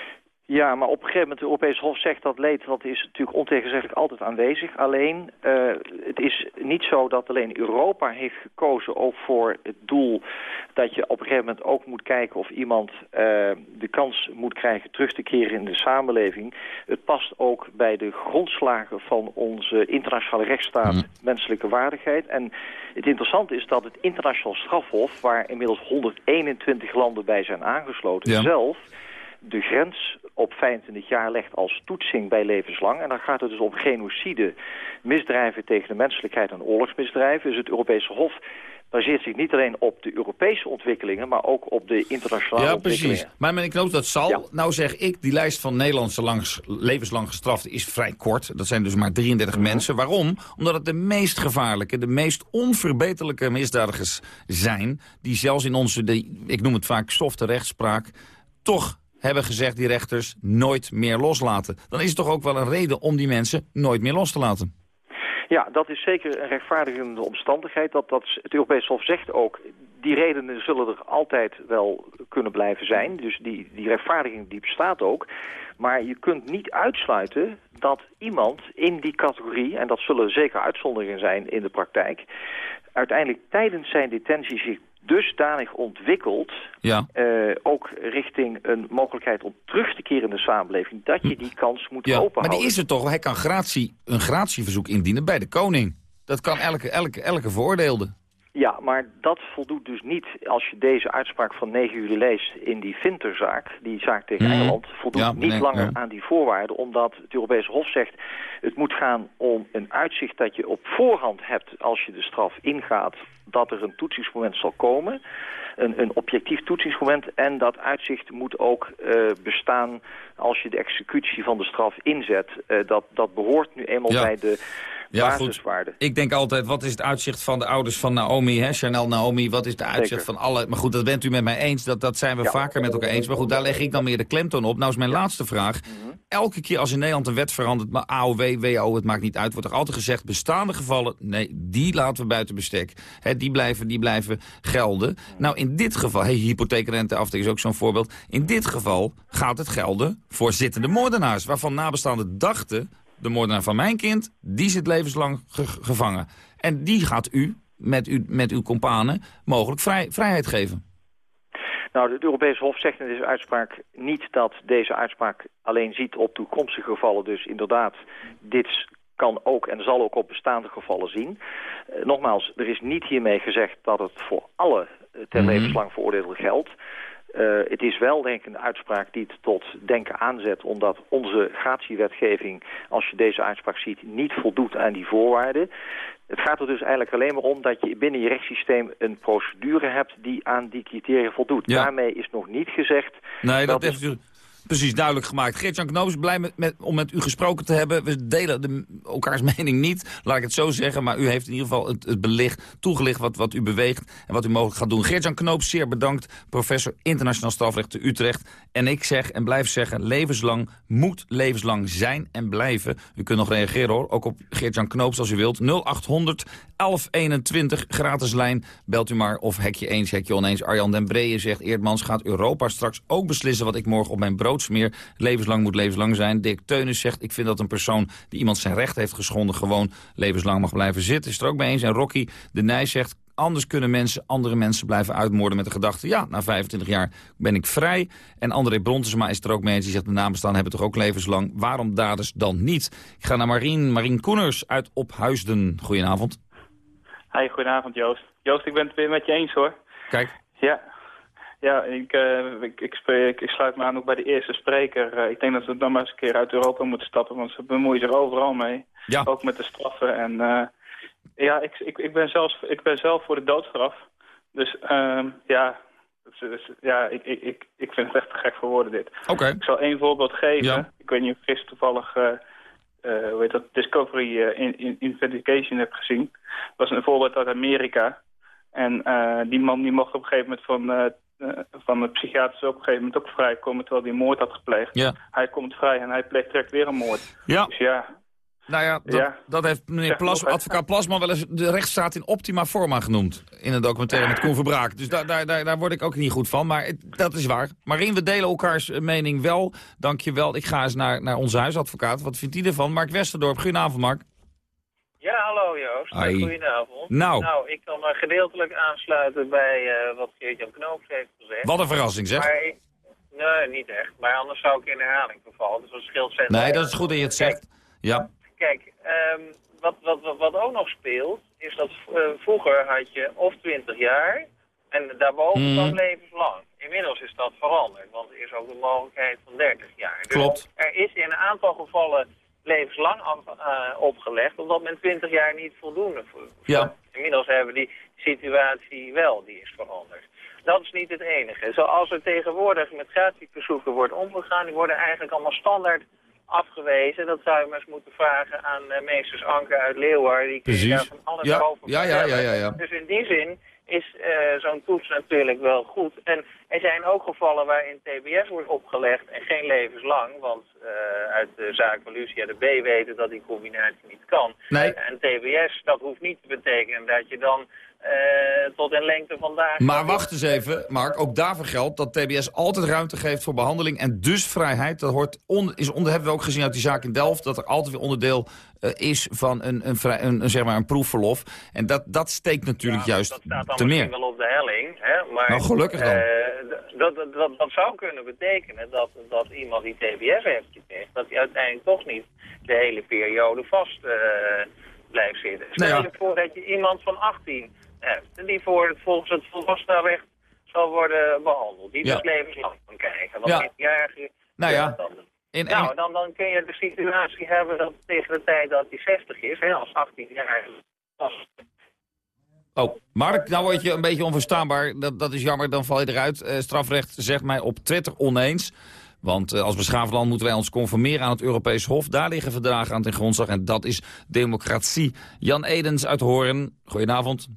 Ja, maar op een gegeven moment, het Europees Hof zegt dat leed, dat is natuurlijk ontegenzeggelijk altijd aanwezig. Alleen, eh, het is niet zo dat alleen Europa heeft gekozen ook voor het doel dat je op een gegeven moment ook moet kijken of iemand eh, de kans moet krijgen terug te keren in de samenleving. Het past ook bij de grondslagen van onze internationale rechtsstaat menselijke waardigheid. En het interessante is dat het internationaal strafhof, waar inmiddels 121 landen bij zijn aangesloten, Ja. zelf de grens op 25 jaar legt als toetsing bij levenslang. En dan gaat het dus om genocide, misdrijven tegen de menselijkheid en oorlogsmisdrijven. Dus het Europese Hof baseert zich niet alleen op de Europese ontwikkelingen... maar ook op de internationale Ja, ontwikkelingen. precies. Maar meneer Knoops, dat zal. Nou zeg ik, die lijst van Nederlandse langs, levenslang gestraften is vrij kort. Dat zijn dus maar 33 Mhm. mensen. Waarom? Omdat het de meest gevaarlijke, de meest onverbeterlijke misdadigers zijn... die zelfs in onze, de, ik noem het vaak softe rechtspraak, toch hebben gezegd, die rechters, nooit meer loslaten. Dan is het toch ook wel een reden om die mensen nooit meer los te laten. Ja, dat is zeker een rechtvaardigende omstandigheid. Dat, dat het Europees Hof zegt ook, die redenen zullen er altijd wel kunnen blijven zijn. Dus die, die rechtvaardiging die bestaat ook. Maar je kunt niet uitsluiten dat iemand in die categorie... en dat zullen zeker uitzonderingen zijn in de praktijk... uiteindelijk tijdens zijn detentie zich dusdanig ontwikkelt... Ja. eh, ook richting een mogelijkheid om terug te keren in de samenleving... dat je die kans moet Ja, maar openhouden. die is er toch? Hij kan gratie, een gratieverzoek indienen bij de koning. Dat kan elke, elke, elke veroordeelde. Ja, maar dat voldoet dus niet als je deze uitspraak van 9 juli leest in die Vinterzaak, die zaak tegen Mhm. Engeland, voldoet Ja, niet nee, langer aan die voorwaarden, omdat het Europese Hof zegt, het moet gaan om een uitzicht dat je op voorhand hebt als je de straf ingaat, dat er een toetsingsmoment zal komen, een, een objectief toetsingsmoment, en dat uitzicht moet ook eh, bestaan als je de executie van de straf inzet. Eh, dat, dat behoort nu eenmaal Ja. bij de Ja, goed. Ik denk altijd, wat is het uitzicht van de ouders van Naomi, hè? Chanel Naomi, wat is de uitzicht Zeker. van alle... Maar goed, dat bent u met mij eens, dat, dat zijn we Ja. vaker met elkaar eens. Maar goed, daar leg ik dan meer de klemtoon op. Nou is mijn laatste vraag. Mhm. Elke keer als in Nederland een wet verandert, maar AOW, WO, het maakt niet uit, wordt er altijd gezegd, bestaande gevallen, nee, die laten we buiten bestek. Hè, die, blijven, die blijven gelden. Nou, in dit geval, hey, hypotheekrenteaftrek is ook zo'n voorbeeld. In dit geval gaat het gelden voor zittende moordenaars, waarvan nabestaanden dachten, de moordenaar van mijn kind, die zit levenslang ge- gevangen. En die gaat u, met, u, met uw companen, mogelijk vrij, vrijheid geven. Nou, het Europese Hof zegt in deze uitspraak niet dat deze uitspraak alleen ziet op toekomstige gevallen. Dus inderdaad, dit kan ook en zal ook op bestaande gevallen zien. Eh, nogmaals, er is niet hiermee gezegd dat het voor alle eh, ter Mhm. levenslang veroordeelden geldt. Eh, het is wel denk ik een uitspraak die het tot denken aanzet... omdat onze gratiewetgeving, als je deze uitspraak ziet... niet voldoet aan die voorwaarden. Het gaat er dus eigenlijk alleen maar om dat je binnen je rechtssysteem... een procedure hebt die aan die criteria voldoet. Ja. Daarmee is nog niet gezegd... Nee, dat, is- heeft u precies duidelijk gemaakt. Geert-Jan Knoops, blij met, om met u gesproken te hebben. We delen de, elkaars mening niet, laat ik het zo zeggen. Maar u heeft in ieder geval het, het belicht, toegelicht wat, wat u beweegt... en wat u mogelijk gaat doen. Geert-Jan Knoops, zeer bedankt. Professor internationaal strafrecht te Utrecht. En ik zeg en blijf zeggen, levenslang moet levenslang zijn en blijven. U kunt nog reageren hoor, ook op Geert-Jan Knoops als u wilt. 0800 1121, gratis lijn. Belt u maar of hekje eens, hekje oneens. Arjan den Breeën zegt, Eerdmans gaat Europa straks ook beslissen... wat ik morgen op mijn brood smeer. Levenslang moet levenslang zijn. Dirk Teunis zegt, ik vind dat een persoon die iemand zijn recht heeft geschonden... gewoon levenslang mag blijven zitten. Is er ook mee eens. En Rocky de Nij zegt, Anders kunnen mensen andere mensen blijven uitmoorden met de gedachte... ja, na 25 jaar ben ik vrij. En André Brontesma is er ook mee eens. Die zegt, de nabestaan hebben toch ook levenslang. Waarom daders dan niet? Ik ga naar Marien, Marien Koeners uit Ophuisden. Goedenavond. Hi, goedenavond Joost. Joost, ik ben het weer met je eens hoor. Kijk. Ja, ja ik, eh, ik, ik, spreek, ik sluit me aan ook bij de eerste spreker. Eh, ik denk dat we dan maar eens een keer uit Europa moeten stappen, want ze bemoeien zich overal mee. Ja. Ook met de straffen. En eh, ja, ik, ik, ik, ben zelfs, ik ben zelf voor de doodstraf. Dus ehm, ja, is- ja ik, ik, ik, ik vind het echt te gek voor woorden dit. Oké. Ik zal één voorbeeld geven. Ja. Ik weet niet of gisteren toevallig hoe heet dat, Discovery in, in, Investigation hebt gezien. Dat was een voorbeeld uit Amerika. En die man die mocht op een gegeven moment van, van de psychiaters op een gegeven moment ook vrijkomen terwijl hij een moord had gepleegd. Ja. Hij komt vrij en hij pleegt direct weer een moord. Ja. Dus ja, Nou ja, dat, Ja. dat heeft meneer Plas, advocaat Plasman wel eens de rechtsstaat in optima forma genoemd. In een documentaire met Koen Verbraak. Dus daar, daar, daar, daar word ik ook niet goed van. Maar het- dat is waar. Marien, we delen elkaars eh, mening wel. Dank je wel. Ik ga eens naar, naar onze huisadvocaat. Wat vindt hij ervan? Mark Westerdorp. Goedenavond, Mark. Ja, hallo Joost. Goedenavond. Nou. ik kan me gedeeltelijk aansluiten bij eh, wat Geert-Jan Knoops heeft gezegd. Wat een verrassing, zeg. Maar ik, nee, niet echt. Maar anders zou ik in herhaling vervallen. Dus dat scheelt zet. Nee, dat is goed dat je het zegt. Ja. Kijk, ehm, wat, wat, wat, wat ook nog speelt, is dat eh, vroeger had je of 20 jaar en daarboven Mhm. dan levenslang. Inmiddels is dat veranderd, want er is ook de mogelijkheid van 30 jaar. Dus Klopt. er is in een aantal gevallen levenslang eh, opgelegd, omdat men 20 jaar niet voldoende voor. Ja. Inmiddels hebben we die situatie wel, die is veranderd. Dat is niet het enige. Zoals er tegenwoordig met gratieverzoeken wordt omgegaan, die worden eigenlijk allemaal standaard afgewezen. Dat zou je maar eens moeten vragen aan eh, meesters Anker uit Leeuwarden. Die kun je Precies. daar van alles Ja, over ja, ja, ja, ja, ja. Dus in die zin is eh, zo'n toets natuurlijk wel goed. En er zijn ook gevallen waarin TBS wordt opgelegd en geen levenslang. Want eh, uit de zaak van Lucia de B weten dat die combinatie niet kan. Nee. En TBS, dat hoeft niet te betekenen dat je dan eh, tot een lengte vandaag... Maar wacht eens even, Mark. Ook daarvoor geldt dat TBS altijd ruimte geeft voor behandeling. En dus vrijheid. Dat hoort on, is onder, hebben we ook gezien uit die zaak in Delft. Dat er altijd weer onderdeel eh, is van een, een, vrij, een, een, zeg maar een proefverlof. En dat, dat steekt natuurlijk juist dat staat dan te misschien meer. wel op de helling. Hè? Maar, Nou, gelukkig dan. eh, dat, dat, dat, dat zou kunnen betekenen dat, dat iemand die TBS heeft gekregen... dat hij uiteindelijk toch niet de hele periode vast eh, blijft zitten. Stel Nou ja. je voor dat je iemand van 18 hebt... die voor volgens het volwassenenrecht zal worden behandeld. Die Ja. dus levenslang kan krijgen. Want Ja. jarige... Nou ja, dan, in, nou, dan, dan kun je de situatie hebben dat tegen de tijd dat hij 60 is, hè, als 18 jaar... Oh, Mark, nou word je een beetje onverstaanbaar. Dat, dat is jammer, dan val je eruit. Eh, strafrecht zegt mij op Twitter oneens. Want eh, als beschaafd land moeten wij ons conformeren aan het Europees Hof. Daar liggen verdragen aan ten grondslag en dat is democratie. Jan Edens uit Hoorn, goedenavond.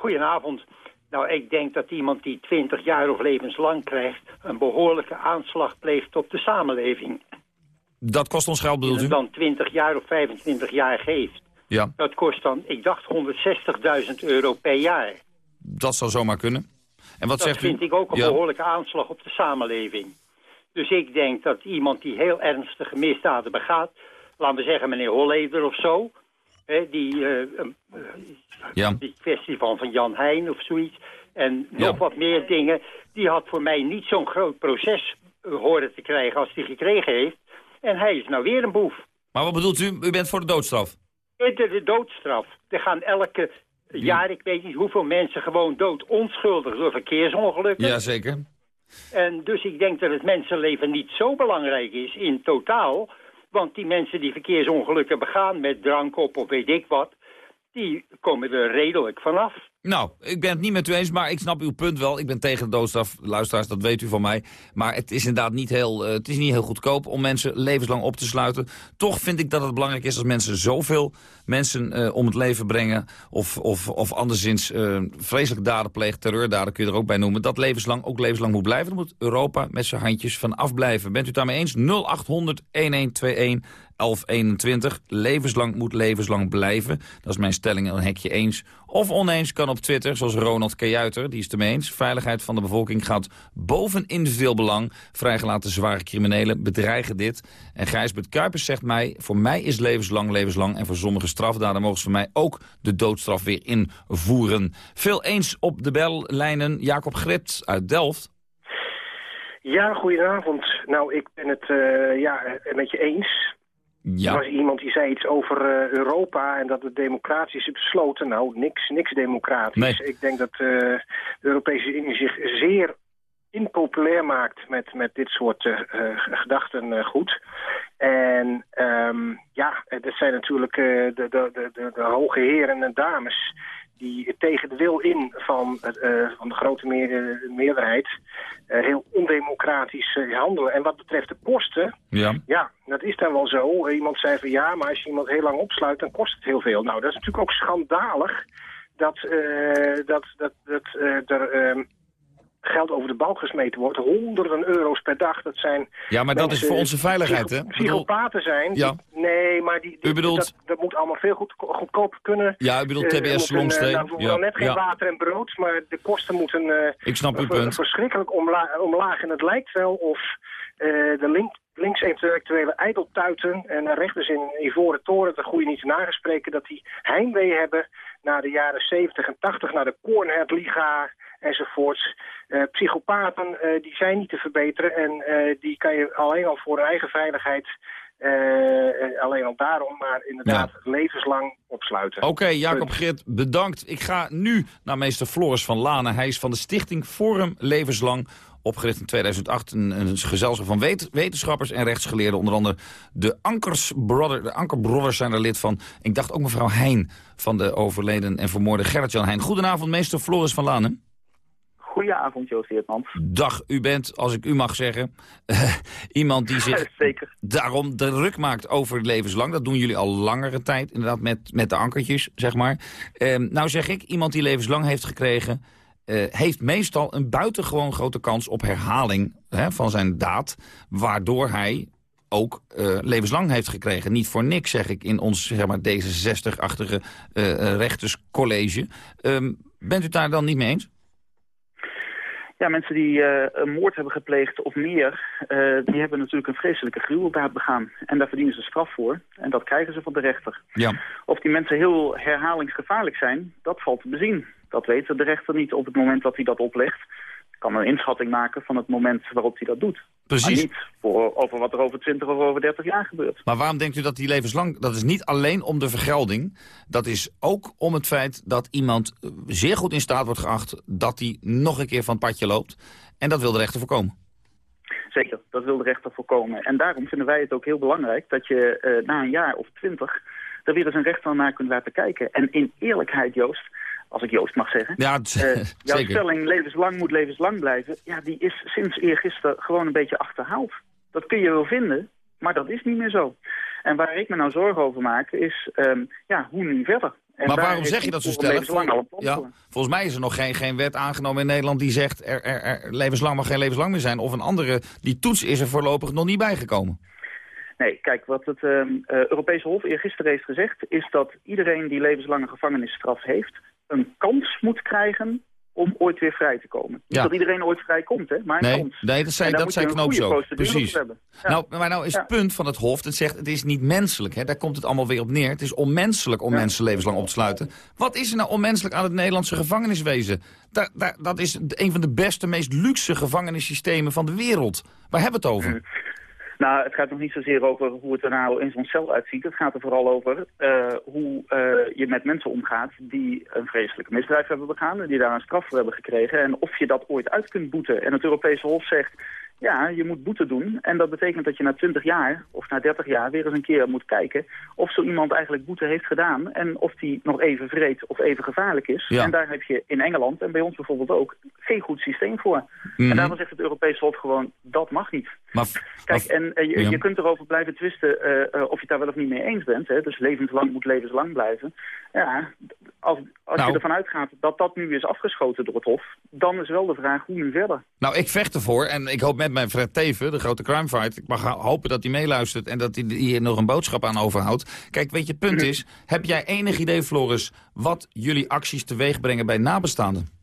Goedenavond. Nou, ik denk dat iemand die 20 jaar of levenslang krijgt... een behoorlijke aanslag pleegt op de samenleving. Dat kost ons geld, bedoelt En u? dan 20 jaar of 25 jaar geeft. Ja, Dat kost dan, ik dacht, 160.000 euro per jaar. dat zou zomaar kunnen. En wat dat zegt vind u? ik ook een Ja. behoorlijke aanslag op de samenleving. Dus ik denk dat iemand die heel ernstige misdaden begaat... laten we zeggen meneer Holleder of zo... Hè, die, eh, eh, Ja. die kwestie van, van Jan Heijn of zoiets... en nog wat meer dingen... die had voor mij niet zo'n groot proces eh, horen te krijgen als hij gekregen heeft. En hij is nou weer een boef. Maar wat bedoelt u? U bent voor de doodstraf? De, de doodstraf. Er gaan elke jaar, ik weet niet hoeveel mensen gewoon dood onschuldig door verkeersongelukken. Jazeker. En dus ik denk dat het mensenleven niet zo belangrijk is in totaal. Want die mensen die verkeersongelukken begaan met drank op of weet ik wat... die komen er redelijk vanaf. Nou, ik ben het niet met u eens, maar ik snap uw punt wel. Ik ben tegen de doodstraf, luisteraars, dat weet u van mij. Maar het is inderdaad niet heel, eh, het is niet heel goedkoop om mensen levenslang op te sluiten. Toch vind ik dat het belangrijk is als mensen zoveel mensen eh, om het leven brengen... of, of, of anderszins eh, vreselijke daden plegen, terreurdaden kun je er ook bij noemen... dat levenslang ook levenslang moet blijven. Dan moet Europa met zijn handjes van afblijven. Bent u daarmee eens? 0800 1121 1121. Levenslang moet levenslang blijven. Dat is mijn stelling, een hekje eens. Of oneens kan op Twitter, zoals Ronald Kajuiter, die is het ermee eens. Veiligheid van de bevolking gaat boven individueel belang. Vrijgelaten zware criminelen bedreigen dit. En Gijsbert Kuipers zegt mij, voor mij is levenslang levenslang... en voor sommige strafdaden mogen ze voor mij ook de doodstraf weer invoeren. Veel eens op de bellijnen. Jacob Gript uit Delft. Ja, goedenavond. Nou, ik ben het eh, ja, met je eens. Ja. Er was iemand die zei iets over eh, Europa en dat het democratisch is besloten. Nou, niks, niks democratisch. Nee. Ik denk dat eh, de Europese Unie zich zeer impopulair maakt met, met dit soort eh, eh, gedachtengoed. En ehm, ja, dat zijn natuurlijk de, de, de, de hoge heren en dames die tegen de wil in van, eh, van de grote meer- meerderheid eh, heel ondemocratisch eh, handelen. En wat betreft de kosten, Ja. ja, dat is dan wel zo. Iemand zei van ja, maar als je iemand heel lang opsluit, dan kost het heel veel. Nou, dat is natuurlijk ook schandalig dat, dat, dat, dat er ehm, geld over de balk gesmeten wordt. Honderden euro's per dag, dat zijn... Ja, maar dat is voor onze veiligheid, hè? Psychopaten zijn. Ja. die- nee, maar die, die- U bedoelt- dat, dat moet allemaal veel goed, goedkoper kunnen. Ja, u bedoelt TBS Longstreek. eh, Nou, Ja, dan net geen ja. water en brood, maar de kosten moeten... eh, Ik snap uw punt. verschrikkelijk omla omlaag. En het lijkt wel of eh, de link links-intellectuele ijdeltuiten en rechters in Ivoren Toren, de goede niet nagespreken, dat die heimwee hebben naar de jaren 70 en 80, naar de Cornhert-liga enzovoorts. Eh, psychopaten, eh, die zijn niet te verbeteren en eh, die kan je alleen al voor hun eigen veiligheid, alleen al daarom, maar inderdaad levenslang opsluiten. Oké, Jacob. Grit, bedankt. Ik ga nu naar meester Floris van Lanen. Hij is van de stichting Forum Levenslang. Opgericht in 2008, een, een gezelschap van wet- wetenschappers en rechtsgeleerden. Onder andere de Ankers Brother, de Anker Brothers zijn er lid van. Ik dacht ook mevrouw Heijn van de overleden en vermoorde Gerrit-Jan Heijn. Goedenavond, meester Floris van Lanen. Goedenavond, Joost Heertmans. Dag, u bent, als ik u mag zeggen, iemand die zich Zeker. daarom druk maakt over levenslang. Dat doen jullie al langere tijd, inderdaad, met, met de ankertjes, zeg maar. Ehm, nou zeg ik, iemand die levenslang heeft gekregen... eh, heeft meestal een buitengewoon grote kans op herhaling hè, van zijn daad... waardoor hij ook eh, levenslang heeft gekregen. Niet voor niks, zeg ik, in ons zeg maar, D66-achtige eh, eh, rechterscollege. Ehm, bent u daar dan niet mee eens? Ja, mensen die eh, een moord hebben gepleegd of meer, eh, die hebben natuurlijk een vreselijke gruweldaad begaan. En daar verdienen ze straf voor. En dat krijgen ze van de rechter. Ja. Of die mensen heel herhalingsgevaarlijk zijn, dat valt te bezien. Dat weet de rechter niet op het moment dat hij dat oplegt. Kan een inschatting maken van het moment waarop hij dat doet. Precies. Maar niet voor, over wat er over 20 of over 30 jaar gebeurt. Maar waarom denkt u dat die levenslang... Dat is niet alleen om de vergelding. Dat is ook om het feit dat iemand eh, zeer goed in staat wordt geacht... dat hij nog een keer van het padje loopt. En dat wil de rechter voorkomen. Zeker, dat wil de rechter voorkomen. En daarom vinden wij het ook heel belangrijk dat je eh, na een jaar of twintig er weer eens een rechter naar kunt laten kijken. En in eerlijkheid, Joost, als ik Joost mag zeggen, Ja, eh, jouw zeker. stelling levenslang moet levenslang blijven, ja, die is sinds eergisteren gewoon een beetje achterhaald. Dat kun je wel vinden, maar dat is niet meer zo. En waar ik me nou zorgen over maak, is ehm, ja, hoe nu verder? En maar waarom zeg je dat zo stellig? Plan Ja, volgens mij is er nog geen, geen wet aangenomen in Nederland die zegt... Er, er, er, levenslang mag geen levenslang meer zijn. Of een andere, die toets is er voorlopig nog niet bijgekomen. Nee, kijk, wat het ehm, eh, Europese Hof eergisteren heeft gezegd... is dat iedereen die levenslange gevangenisstraf heeft... een kans moet krijgen om ooit weer vrij te komen. Niet Ja. dat iedereen ooit vrij komt, hè, maar een Nee, kans. nee dat zei, daar dat zei Knoop zo. Precies. Ja. Nou, maar nou is Ja. het punt van het Hof, het zegt het is niet menselijk. Hè? Daar komt het allemaal weer op neer. Het is onmenselijk om mensen levenslang op te sluiten. Wat is er nou onmenselijk aan het Nederlandse gevangeniswezen? Daar, daar, dat is een van de beste, meest luxe gevangenissystemen van de wereld. Waar hebben we het over? Nou, het gaat nog niet zozeer over hoe het er nou in zo'n cel uitziet. Het gaat er vooral over eh, hoe eh, je met mensen omgaat die een vreselijke misdrijf hebben begaan... en die daar een straf voor hebben gekregen. En of je dat ooit uit kunt boeten. En het Europese Hof zegt, ja, je moet boete doen. En dat betekent dat je na 20 jaar of na 30 jaar weer eens een keer moet kijken... of zo iemand eigenlijk boete heeft gedaan... en of die nog even vreed of even gevaarlijk is. Ja. En daar heb je in Engeland en bij ons bijvoorbeeld ook geen goed systeem voor. Mhm. En daarom zegt het Europese Hof gewoon, dat mag niet. Maar, Kijk, en eh, je, Ja. je kunt erover blijven twisten eh, eh, of je het daar wel of niet mee eens bent. Hè? Dus levenslang moet levenslang blijven. Ja, als, als Nou. je ervan uitgaat dat dat nu is afgeschoten door het Hof... dan is wel de vraag hoe nu verder. Nou, ik vecht ervoor en ik hoop met mijn Fred Teven, de grote crimefight... ik mag hopen dat hij meeluistert en dat hij hier nog een boodschap aan overhoudt. Kijk, weet je, het punt is, heb jij enig idee, Floris... wat jullie acties teweeg brengen bij nabestaanden?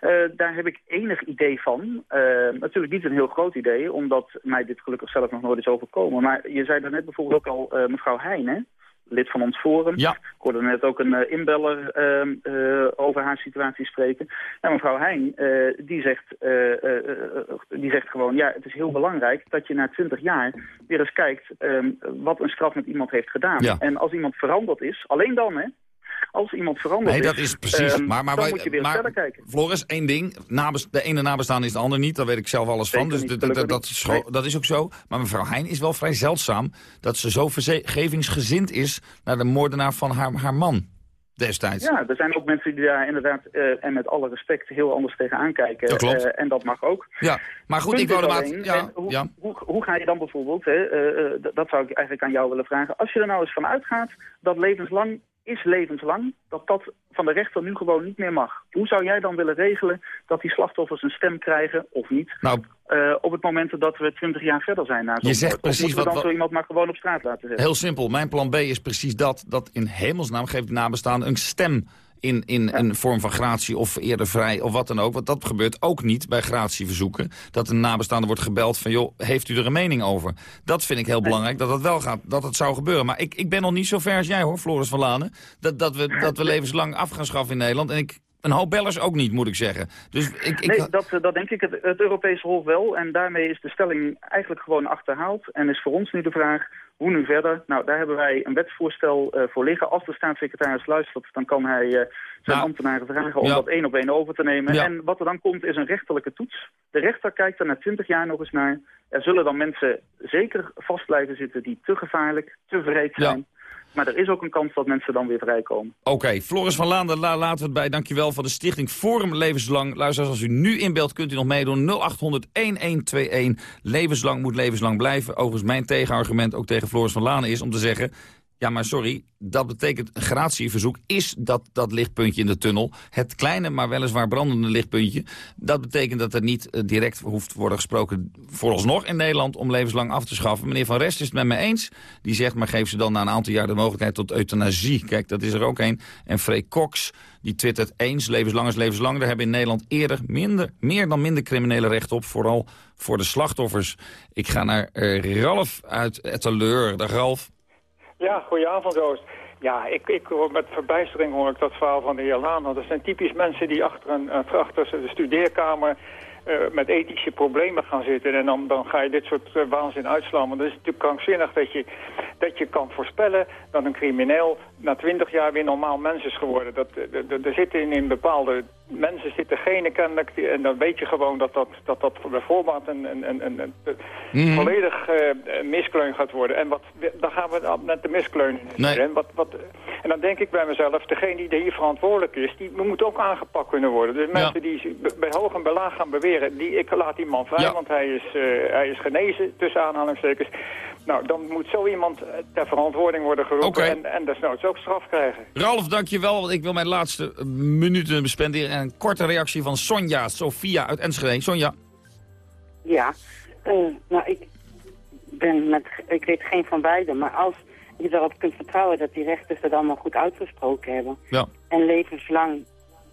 Eh, daar heb ik enig idee van. Eh, natuurlijk niet een heel groot idee, omdat mij dit gelukkig zelf nog nooit is overkomen. Maar je zei daarnet bijvoorbeeld ook al eh, mevrouw Heijn? Lid van ons forum. Ja. Ik hoorde net ook een eh, inbeller ehm, eh, over haar situatie spreken. En mevrouw Heijn, eh, die, zegt, die zegt gewoon... ja, het is heel belangrijk dat je na 20 jaar weer eens kijkt... ehm, wat een straf met iemand heeft gedaan. Ja. En als iemand veranderd is, alleen dan hè... Als iemand veranderd Nee, dat is precies. ehm, maar maar, dan wij- moet je weer maar verder kijken. Floris, één ding. Nabes, de ene nabestaan is de ander niet. Daar weet ik zelf alles van. Dus niet, dat- dat, is dat is ook zo. Maar mevrouw Heijn is wel vrij zeldzaam... dat ze zo vergevingsgezind is... naar de moordenaar van haar, haar man destijds. Ja, er zijn ook mensen die daar inderdaad, eh, en met alle respect, heel anders tegenaan kijken. Dat klopt. Eh, en dat mag ook. Ja, maar goed, Punt ik wou maat... alleen, Ja, hoe, ja. hoe, hoe ga je dan bijvoorbeeld, hè, eh, dat zou ik eigenlijk aan jou willen vragen. Als je er nou eens van uitgaat dat levenslang is levenslang, dat dat van de rechter nu gewoon niet meer mag. Hoe zou jij dan willen regelen dat die slachtoffers een stem krijgen, of niet, Nou, eh, op het moment dat we twintig jaar verder zijn na Je zegt precies wat- dan wat- zo iemand maar gewoon op straat laten zetten? Heel simpel. Mijn plan B is precies dat. Dat in hemelsnaam geeft de nabestaande een stem in, in een vorm van gratie of eerder vrij of wat dan ook. Want dat gebeurt ook niet bij gratieverzoeken. Dat een nabestaande wordt gebeld van, joh, heeft u er een mening over? Dat vind ik heel belangrijk, dat dat wel gaat, dat het zou gebeuren. Maar ik, ik ben nog niet zo ver als jij hoor, Floris van Lanen. Dat, dat, we, dat we levenslang af gaan schaffen in Nederland. En ik, een hoop bellers ook niet, moet ik zeggen. Dus ik, ik, Nee, dat, eh, dat denk ik. Het, het Europese Hof wel. En daarmee is de stelling eigenlijk gewoon achterhaald. En is voor ons nu de vraag, hoe nu verder? Nou, daar hebben wij een wetsvoorstel eh, voor liggen. Als de staatssecretaris luistert, dan kan hij eh, zijn Ja. ambtenaren vragen om Ja. dat één op één over te nemen. Ja. En wat er dan komt, is een rechterlijke toets. De rechter kijkt er na twintig jaar nog eens naar. Er zullen dan mensen zeker vast blijven zitten die te gevaarlijk, te vreed Ja. Maar er is ook een kans dat mensen dan weer vrijkomen. Oké, Floris van Laan, daar laten we het bij. Dankjewel van de stichting Forum Levenslang. Luisteraars, als u nu inbeeldt, kunt u nog meedoen. 0800-1121. Levenslang moet levenslang blijven. Overigens, mijn tegenargument ook tegen Floris van Laan is om te zeggen... Ja, maar sorry, dat betekent gratieverzoek is dat, dat lichtpuntje in de tunnel. Het kleine, maar weliswaar brandende lichtpuntje. Dat betekent dat er niet eh, direct hoeft worden gesproken vooralsnog in Nederland om levenslang af te schaffen. Meneer Van Rest is het met me eens. Die zegt, maar geef ze dan na een aantal jaar de mogelijkheid tot euthanasie. Kijk, dat is er ook een. En Frey Cox, die twittert eens, levenslang is levenslang. Daar hebben in Nederland eerder minder, meer dan minder criminele recht op. Vooral voor de slachtoffers. Ik ga naar uh, Ralf uit Etteleur. Dag Ralf. Ja, goedenavond Joost. Ja, ik, ik hoor met verbijstering hoor ik dat verhaal van de heer Laan. Dat zijn typisch mensen die achter, een, achter de studeerkamer uh, met ethische problemen gaan zitten. En dan, dan ga je dit soort uh, waanzin uitslaan. Want het is natuurlijk krankzinnig dat je, dat je kan voorspellen dat een crimineel na twintig jaar weer normaal mens is geworden. Dat, er zitten in, in bepaalde mensen zitten genen kennelijk, en dan weet je gewoon dat dat, dat, dat bijvoorbeeld een, een, een, een, een mm. volledig uh, miskleun gaat worden. En wat, dan gaan we met de miskleun. Nee. En, wat, wat, en dan denk ik bij mezelf, degene die hier verantwoordelijk is, die moet ook aangepakt kunnen worden. Dus mensen ja. die bij hoog en bij laag gaan beweren, die, ik laat die man vrij, ja. want hij is, uh, hij is genezen, tussen aanhalingstekens. Nou, dan moet zo iemand ter verantwoording worden geroepen okay. en, en desnoods ook straf krijgen. Ralf, dankjewel, want ik wil mijn laatste minuten bespenderen. En een korte reactie van Sonja, Sofia uit Enschede. Sonja. Ja, uh, nou, ik, ben met, ik weet geen van beiden, maar als je erop kunt vertrouwen dat die rechters het allemaal goed uitgesproken hebben ja. en levenslang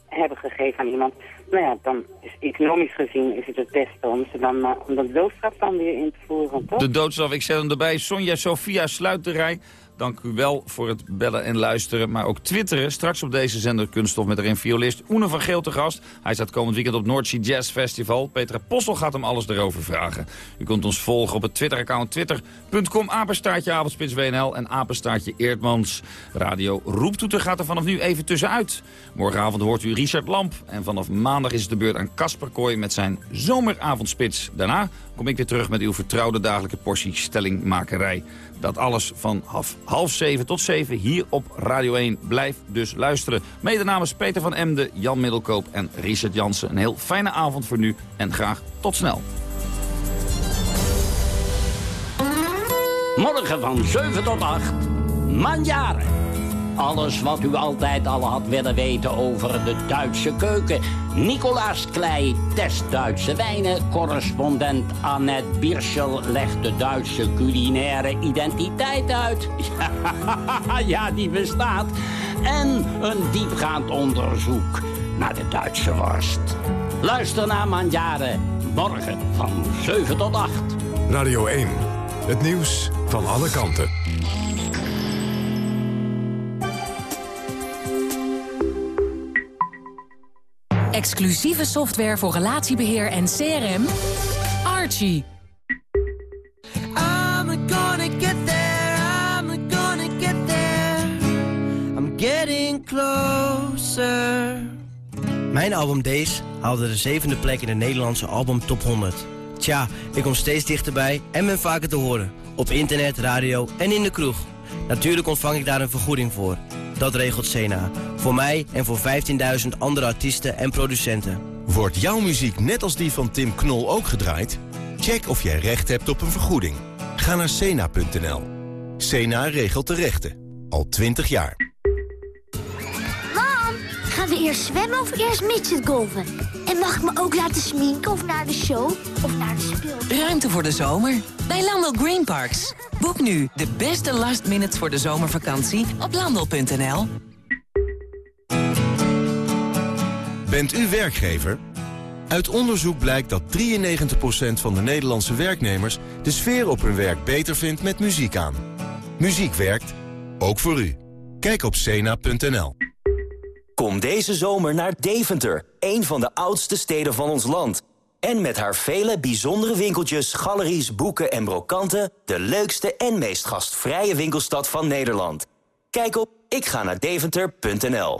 hebben gegeven aan iemand, nou ja, dan is economisch gezien is het het beste om, ze dan, uh, om de doodstraf dan weer in te voeren, toch? De doodstraf, ik zet hem erbij. Sonja, Sofia, sluit de rij. Dank u wel voor het bellen en luisteren. Maar ook twitteren. Straks op deze zender Kunststof met erin violist Oene van Geel te gast. Hij staat komend weekend op Noordzee Jazz Festival. Petra Possel gaat hem alles erover vragen. U kunt ons volgen op het Twitter-account twitter.com apenstaartje avondspits en apenstaartje Eerdmans. Radio Roeptoeter gaat er vanaf nu even tussenuit. Morgenavond hoort u Richard Lamp. En vanaf maandag is het de beurt aan Kasper Kooi met zijn zomeravondspits. Daarna kom ik weer terug met uw vertrouwde dagelijke portie stellingmakerij. Dat alles van half, half zeven tot zeven hier op Radio 1. Blijf dus luisteren. Mede namens Peter van Emden, Jan Middelkoop en Richard Jansen. Een heel fijne avond voor nu en graag tot snel. Morgen van 7 tot 8. Manjaren. Alles wat u altijd al had willen weten over de Duitse keuken. Nicolaas Klei test Duitse wijnen. Correspondent Annette Birschel legt de Duitse culinaire identiteit uit. ja, die bestaat. En een diepgaand onderzoek naar de Duitse worst. Luister naar Manjaren. Morgen van 7 tot 8. Radio 1. Het nieuws van alle kanten. Exclusieve software voor relatiebeheer en CRM. Archie. I'm gonna get there, I'm gonna get there. I'm getting closer. Mijn album Days haalde de zevende plek in de Nederlandse album Top 100. Tja, ik kom steeds dichterbij en ben vaker te horen. Op internet, radio en in de kroeg. Natuurlijk ontvang ik daar een vergoeding voor. Dat regelt Sena. Voor mij en voor 15.000 andere artiesten en producenten. Wordt jouw muziek net als die van Tim Knol ook gedraaid? Check of jij recht hebt op een vergoeding. Ga naar Sena.nl. Sena regelt de rechten. Al 20 jaar. Mam, gaan we eerst zwemmen of eerst midgetgolven? En mag ik me ook laten sminken of naar de show of naar de speel? Ruimte voor de zomer bij Landel Green Parks. Boek nu de beste last minutes voor de zomervakantie op landel.nl. Bent u werkgever? Uit onderzoek blijkt dat 93% van de Nederlandse werknemers... de sfeer op hun werk beter vindt met muziek aan. Muziek werkt, ook voor u. Kijk op cena.nl. Kom deze zomer naar Deventer, een van de oudste steden van ons land. En met haar vele bijzondere winkeltjes, galeries, boeken en brokanten... de leukste en meest gastvrije winkelstad van Nederland. Kijk op ikga naar Deventer.nl.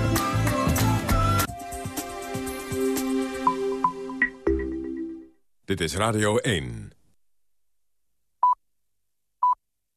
Dit is Radio 1.